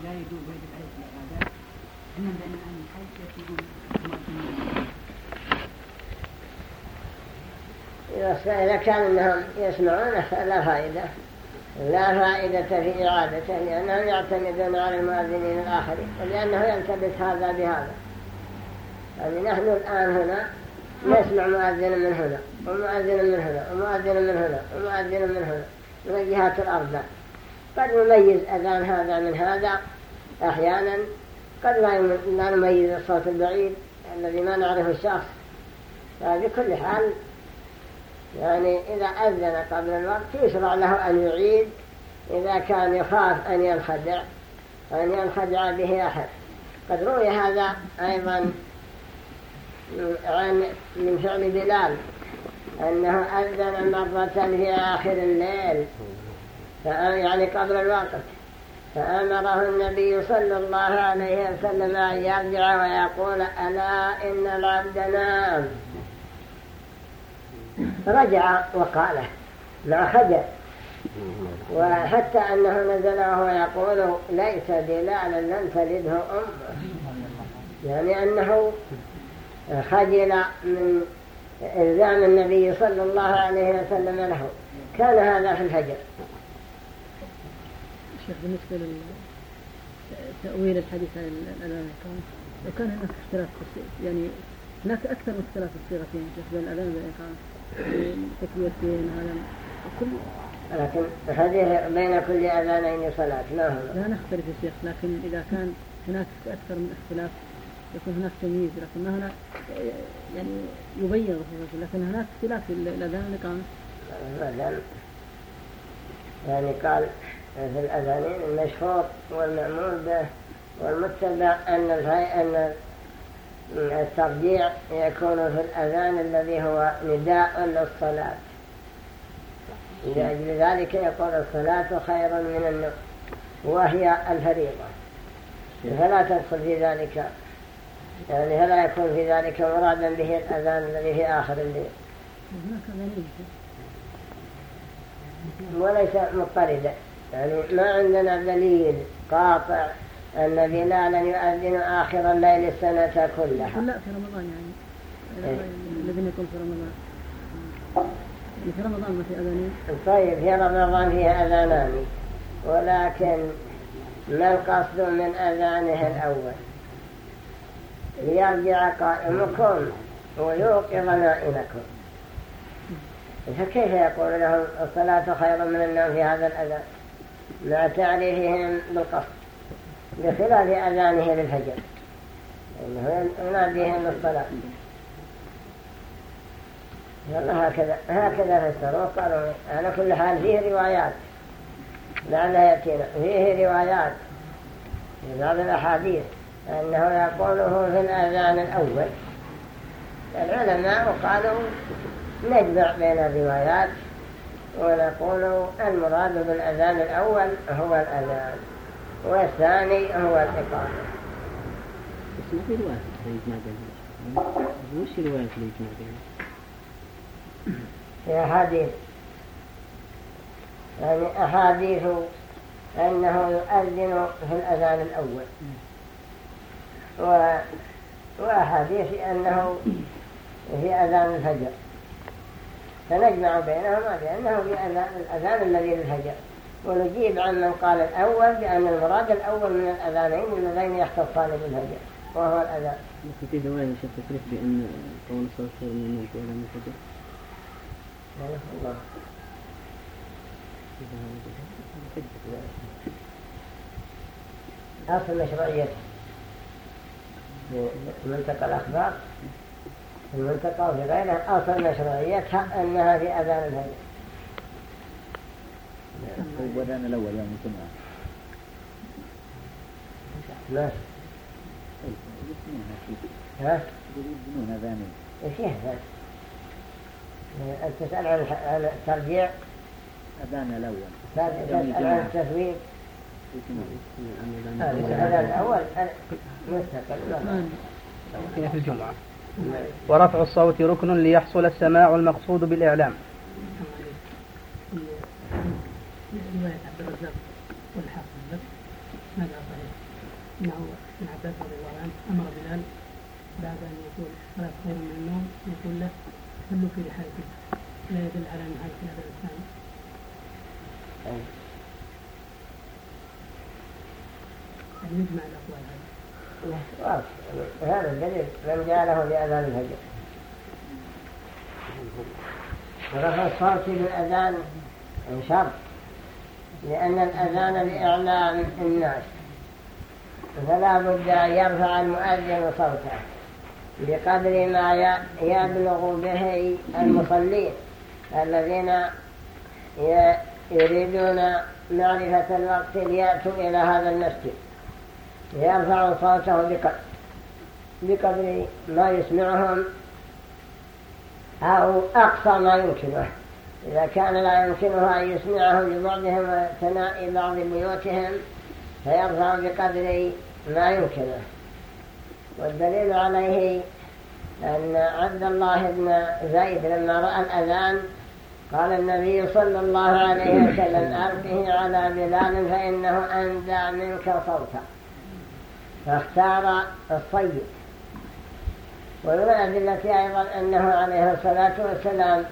S1: لا يجوز ويجب عليه العبادات بأن أهل الحي يكونون مؤذنين إذا كان أنهم يسمعونه فلا فائدة. لا فائدة في إعادته لأنهم يعتمدون على المؤذنين الآخرين ولأنه يلتبس هذا بهذا. يعني نحن الآن هنا نسمع مؤذن من هنا ومؤذن من هنا ومؤذن من هنا ومؤذن من هنا من الجهات الأربع قد نميز أذان هذا من هذا أحيانا. قد لا نميز الصوت البعيد الذي ما نعرف الشخص. فبكل حال يعني إذا أذن قبل الوقت يشرع له أن يعيد إذا كان يخاف أن ينخدع أن ينخدع به أحد. قد روي هذا أيضا عن من فعل بلال أنه أذن مرة في آخر الليل يعني قبل الوقت فأمره النبي صلى الله عليه وسلم أن يرجع ويقول ألا إن العبد نام؟ رجع وقاله مع خجل. وحتى أنه نزل وهو يقول ليس بلالا لم تلده أمه يعني أنه خجل من إلزام النبي صلى الله عليه وسلم له. كان هذا في الفجر
S2: شيخ بالنسبة لتأويل الحديث عن الأذان لو كان هناك اختلاف يعني هناك أكثر من اختلاف الصيغتين بين الأذان والإقامة. تكبيرتين هذا كل
S1: لكن هذه بين كل أذانين صلاة ما هو.
S2: لا نختلف يا شيخ لكن إذا كان هناك أكثر من اختلاف يكون هناك تمييز لكن ما هنا يعني يبين لكن هناك اختلاف في الأذان والإقامة
S1: يعني قال في الأذانين المشهور والمأمول به والمتبع أن أن الترجيع يكون في الأذان الذي هو نداء للصلاة. لأجل ذلك يقول الصلاة خير من النوم وهي الفريضة. فلا تدخل في ذلك يعني فلا يكون في ذلك مرادا به الأذان الذي في آخر الليل. وليس مضطردا يعني ما عندنا دليل قاطع أن بلالا يؤذن آخر الليل السنة كلها.
S2: لا في رمضان يعني. إيه. الذين يكون في رمضان. يعني في رمضان ما في أذانين؟
S1: طيب في رمضان فيها أذانان. ولكن ما القصد من أذانه الأول؟ ليرجع قائمكم ويوقظ نائمكم فكيف يقول لهم الصلاة خير من النوم في هذا الأذان؟ مع تعريفهم بالقصد. بخلاف أذانه للفجر. إنه يناديهم بالصلاة والله هكذا هكذا فسروا قالوا على كل حال فيه روايات. لعلها يأتينا. فيه روايات. في بعض الأحاديث. أنه يقوله في الأذان الأول. العلماء قالوا نجمع بين الروايات ونقول المراد بالأذان الأول هو الأذان. والثاني هو الإقامة.
S5: بس ما في رواية يجمع بينهم وش رواية اللي يجمع بينهم
S1: في أحاديث. يعني أحاديث أنه يؤذن في الأذان الأول. و... وأحاديث أنه في أذان الفجر. فنجمع بينهما بأنه في الأذان الذي للفجر. ونجيب عن من قال الأول بأن المراد الأول من الأذانين اللذين يختصان بالفجر وهو الأذان.
S5: لكن في رواية شيخ تصريح بأن قول الصلاة خير من النوم في أذان الفجر الله
S1: أصل مشروعيته منطقة الأخبار المنطقة وفي غيرها أصل مشروعيتها أنها في أذان الفجر
S4: الأذان الأول يوم الجمعة
S1: ماشي ها؟
S4: يقولون أذانين
S1: إيش يهذا؟ أنت تسأل عن الترجيع.
S4: أذان الأول.
S1: تسأل عن التثويب الأذان الأول. مستقل
S3: في الجمعة. ورفع الصوت ركن ليحصل السماع المقصود بالإعلام.
S2: رواية عبد الرزاق والحافظ لك ماذا صحيح انه ابن عباس رضي الله عنه أمر بلال بعد ان يقول صلاه خير من النوم يقول له خلوا في رحالكم لا يدل على نهايه هذا الثاني يعني يجمع الاقوال هذه
S1: هذا الدليل من جعله لأذان الفجر ورفع الصوت بالأذان شرط لأن الأذان لإعلام الناس. فلا بد أن يرفع المؤذن صوته بقدر ما يبلغ به المصلين الذين يريدون معرفة الوقت ليأتوا إلى هذا المسجد. يرفع صوته بقدر ما يسمعهم أو أقصى ما يمكنه إذا كان لا يمكنه أن يسمعهم لبعضهم وثناء بعض بيوتهم فيرفع بقدر ما يمكنه. والدليل عليه أن عبد الله بن زيد لما رأى الأذان قال النبي صلى الله عليه وسلم أرقه على بلال فإنه أندى منك صوتا. فاختار الصيد. ومن الأدلة أيضا أنه عليه الصلاة والسلام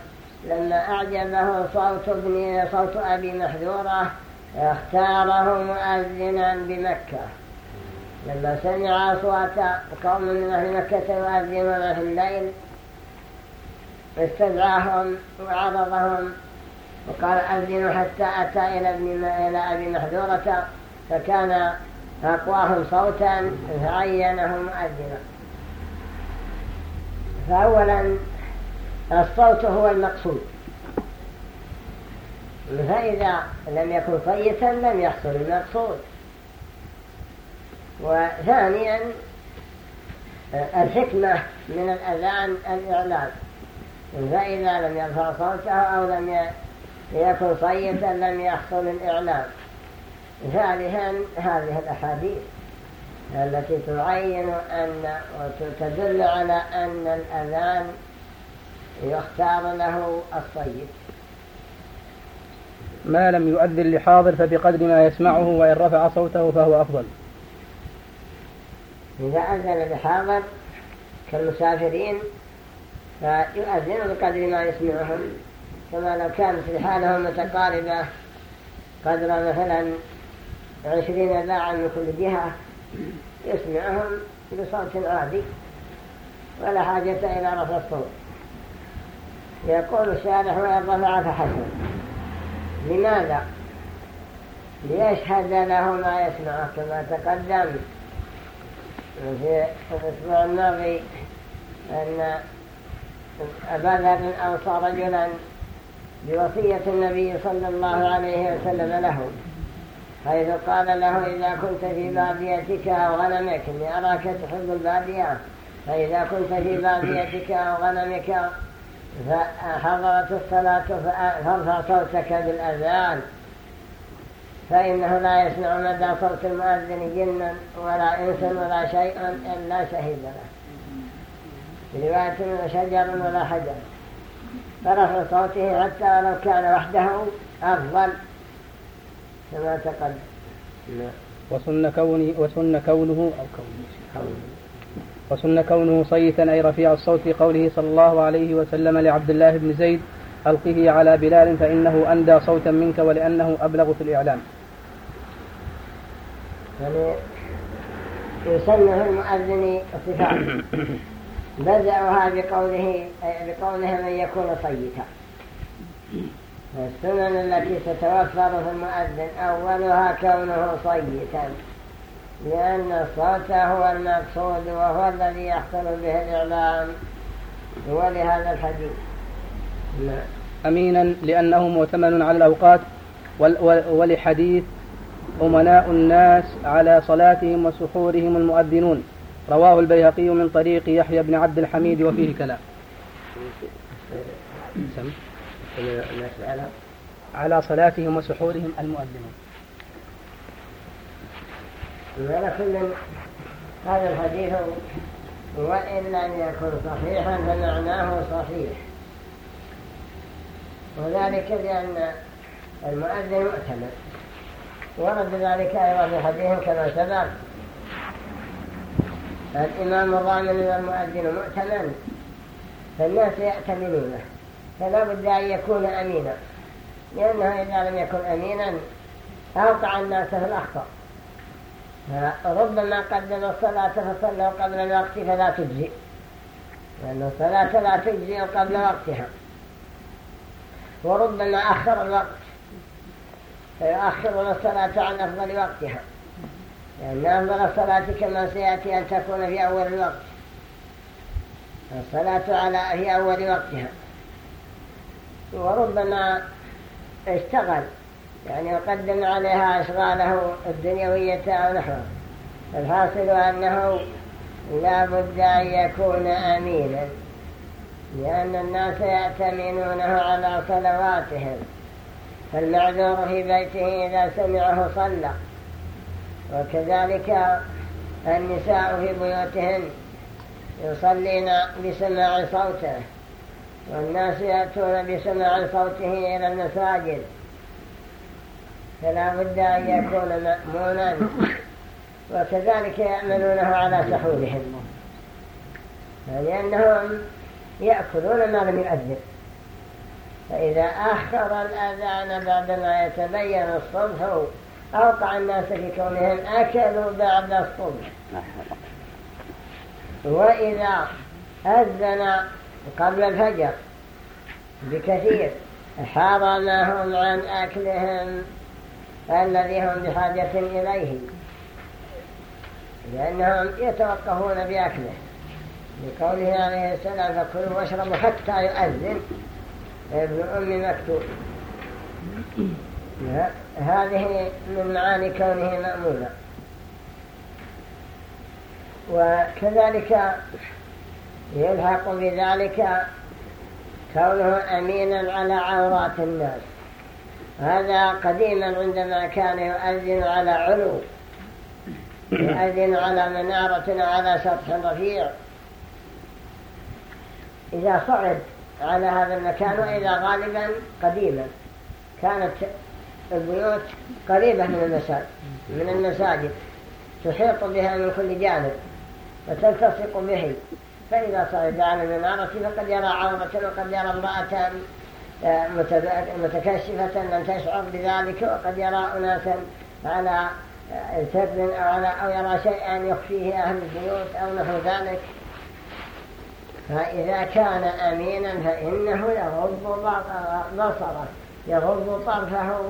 S1: لما أعجبه صوت ابن صوت أبي محذورة اختاره مؤذنا بمكة. لما سمع أصوات قوم من أهل مكة يؤذنون في الليل استدعاهم وعرضهم وقال أذنوا حتى أتى إلى, ابن إلى أبي محذورة فكان أقواهم صوتا فعينه مؤذنا. فأولا الصوت هو المقصود. فإذا لم يكن صيتا لم يحصل المقصود. وثانيا الحكمة من الأذان الإعلام فإذا لم يرفع صوته أو لم يكن صيتا لم يحصل الإعلام ثالثا هذه الأحاديث التي تعين أن وتدل على أن الأذان يختار له الصيد
S3: ما لم يؤذن لحاضر فبقدر ما يسمعه وإن رفع صوته فهو أفضل.
S1: إذا أذن لحاضر كالمسافرين فيؤذن بقدر ما يسمعهم. كما لو كانت رحالهم متقاربة قدر مثلا عشرين باعا من كل جهة يسمعهم بصوت عادي ولا حاجة إلى رفع الصوت. يقول الشارح وإن رفع فحسن لماذا؟ ليشهد له ما يسمعه كما تقدم. في الأسبوع الماضي أن أبا ذر أوصى رجلا بوصية النبي صلى الله عليه وسلم له حيث قال له إذا كنت في باديتك أو غنمك إني أراك تحب البادية. فإذا كنت في باديتك أو غنمك فحضرت الصلاة فارفع صوتك بالأذان. فإنه لا يسمع مدى صوت المؤذن جنا ولا إنس ولا شيء إلا شهد له. رواية من شجر ولا حجر. فرفع صوته حتى ولو كان وحده أفضل كما تقدم.
S3: وسن كونه وسن كونه أو كونه. وسن كونه صيتا أي رفيع الصوت في قوله صلى الله عليه وسلم لعبد الله بن زيد ألقه على بلال فإنه أندى صوتا منك ولأنه أبلغ في الإعلام.
S1: يعني يسمى المؤذن صفات بدأها بقوله بقوله من يكون صيتا. السنن التي تتوفر في المؤذن أولها كونه صيتا. لأن الصوت هو المقصود وهو الذي يحصل به الإعلام ولهذا الحديث
S3: أمينا لأنه مؤتمن على الأوقات ولحديث أمناء الناس على صلاتهم وسحورهم المؤذنون. رواه البيهقي من طريق يحيى بن عبد الحميد وفيه كلام. على صلاتهم وسحورهم المؤذنون.
S1: وعلى كل هذا الحديث وإن لم يكن صحيحا فمعناه صحيح. وذلك لأن المؤذن مؤتمن. ورد ذلك أيضا في حديث كما سبق. الإمام الضامن والمؤذن مؤتمن فالناس يأتمنونه. فلا بد أن يكون أمينا. لأنه إذا لم يكن أمينا أوقع الناس في الأخطاء. ربما قدم الصلاة فصلوا قبل الوقت فلا تجزي. لأن الصلاة لا تجزي قبل وقتها. وربما أخر الوقت فيؤخر الصلاة عن أفضل وقتها. لأن أفضل الصلاة كما سيأتي أن تكون في أول الوقت. الصلاة على في أول وقتها. وربما اشتغل. يعني يقدم عليها أشغاله الدنيوية أو نحوه. الحاصل أنه لا بد أن يكون أمينا لأن الناس يأتمنونه على صلواتهم. فالمعذور في بيته إذا سمعه صلى. وكذلك النساء في بيوتهن يصلين بسماع صوته. والناس يأتون بسماع صوته إلى المساجد. فلا بد أن يكون مأمونا وكذلك يأمنونه على سحورهم. لأنهم يأكلون ما لم يؤذن. فإذا أخر الأذان بعدما يتبين الصبح أوقع الناس في كونهم أكلوا بعد الصبح. وإذا أذن قبل الفجر بكثير حرمهم عن أكلهم. الذي هم بحاجة إليه. لأنهم يتوقفون بأكله. لقوله عليه السلام فكلوا واشربوا حتى يؤذن ابن أم مكتوب هذه من معاني كونه مأمولا وكذلك يلحق بذلك كونه أمينا على عورات الناس. هذا قديما عندما كان يؤذن على علو. يؤذن على منارة على سطح رفيع. إذا صعد على هذا المكان وإذا غالبا قديما. كانت البيوت قريبة من المساجد من المساجد. تحيط بها من كل جانب وتلتصق به. فإذا صعد عن المنارة فقد يرى عورة وقد يرى امرأة متكشفة لم تشعر بذلك وقد يرى أناسا على سر أو, على أو يرى شيئا يخفيه أهل البيوت أو نحو ذلك. فإذا كان أمينا فإنه يغض بصره. يغض طرفه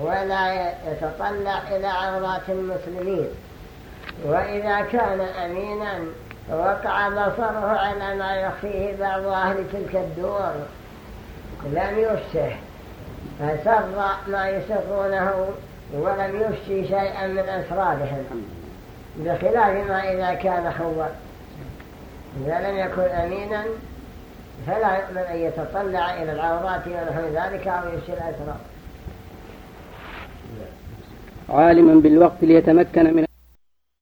S1: ولا يتطلع إلى عورات المسلمين. وإذا كان أمينا وقع بصره على ما يخفيه بعض أهل تلك الدور لم يفشه فسر ما يسرونه ولم يفشي شيئا من أسرارهم بخلاف ما إذا كان حوا إذا لم يكن أمينا فلا يؤمن أن يتطلع إلى العورات ونحو ذلك أو يفشي الأسرار
S3: عالما بالوقت ليتمكن من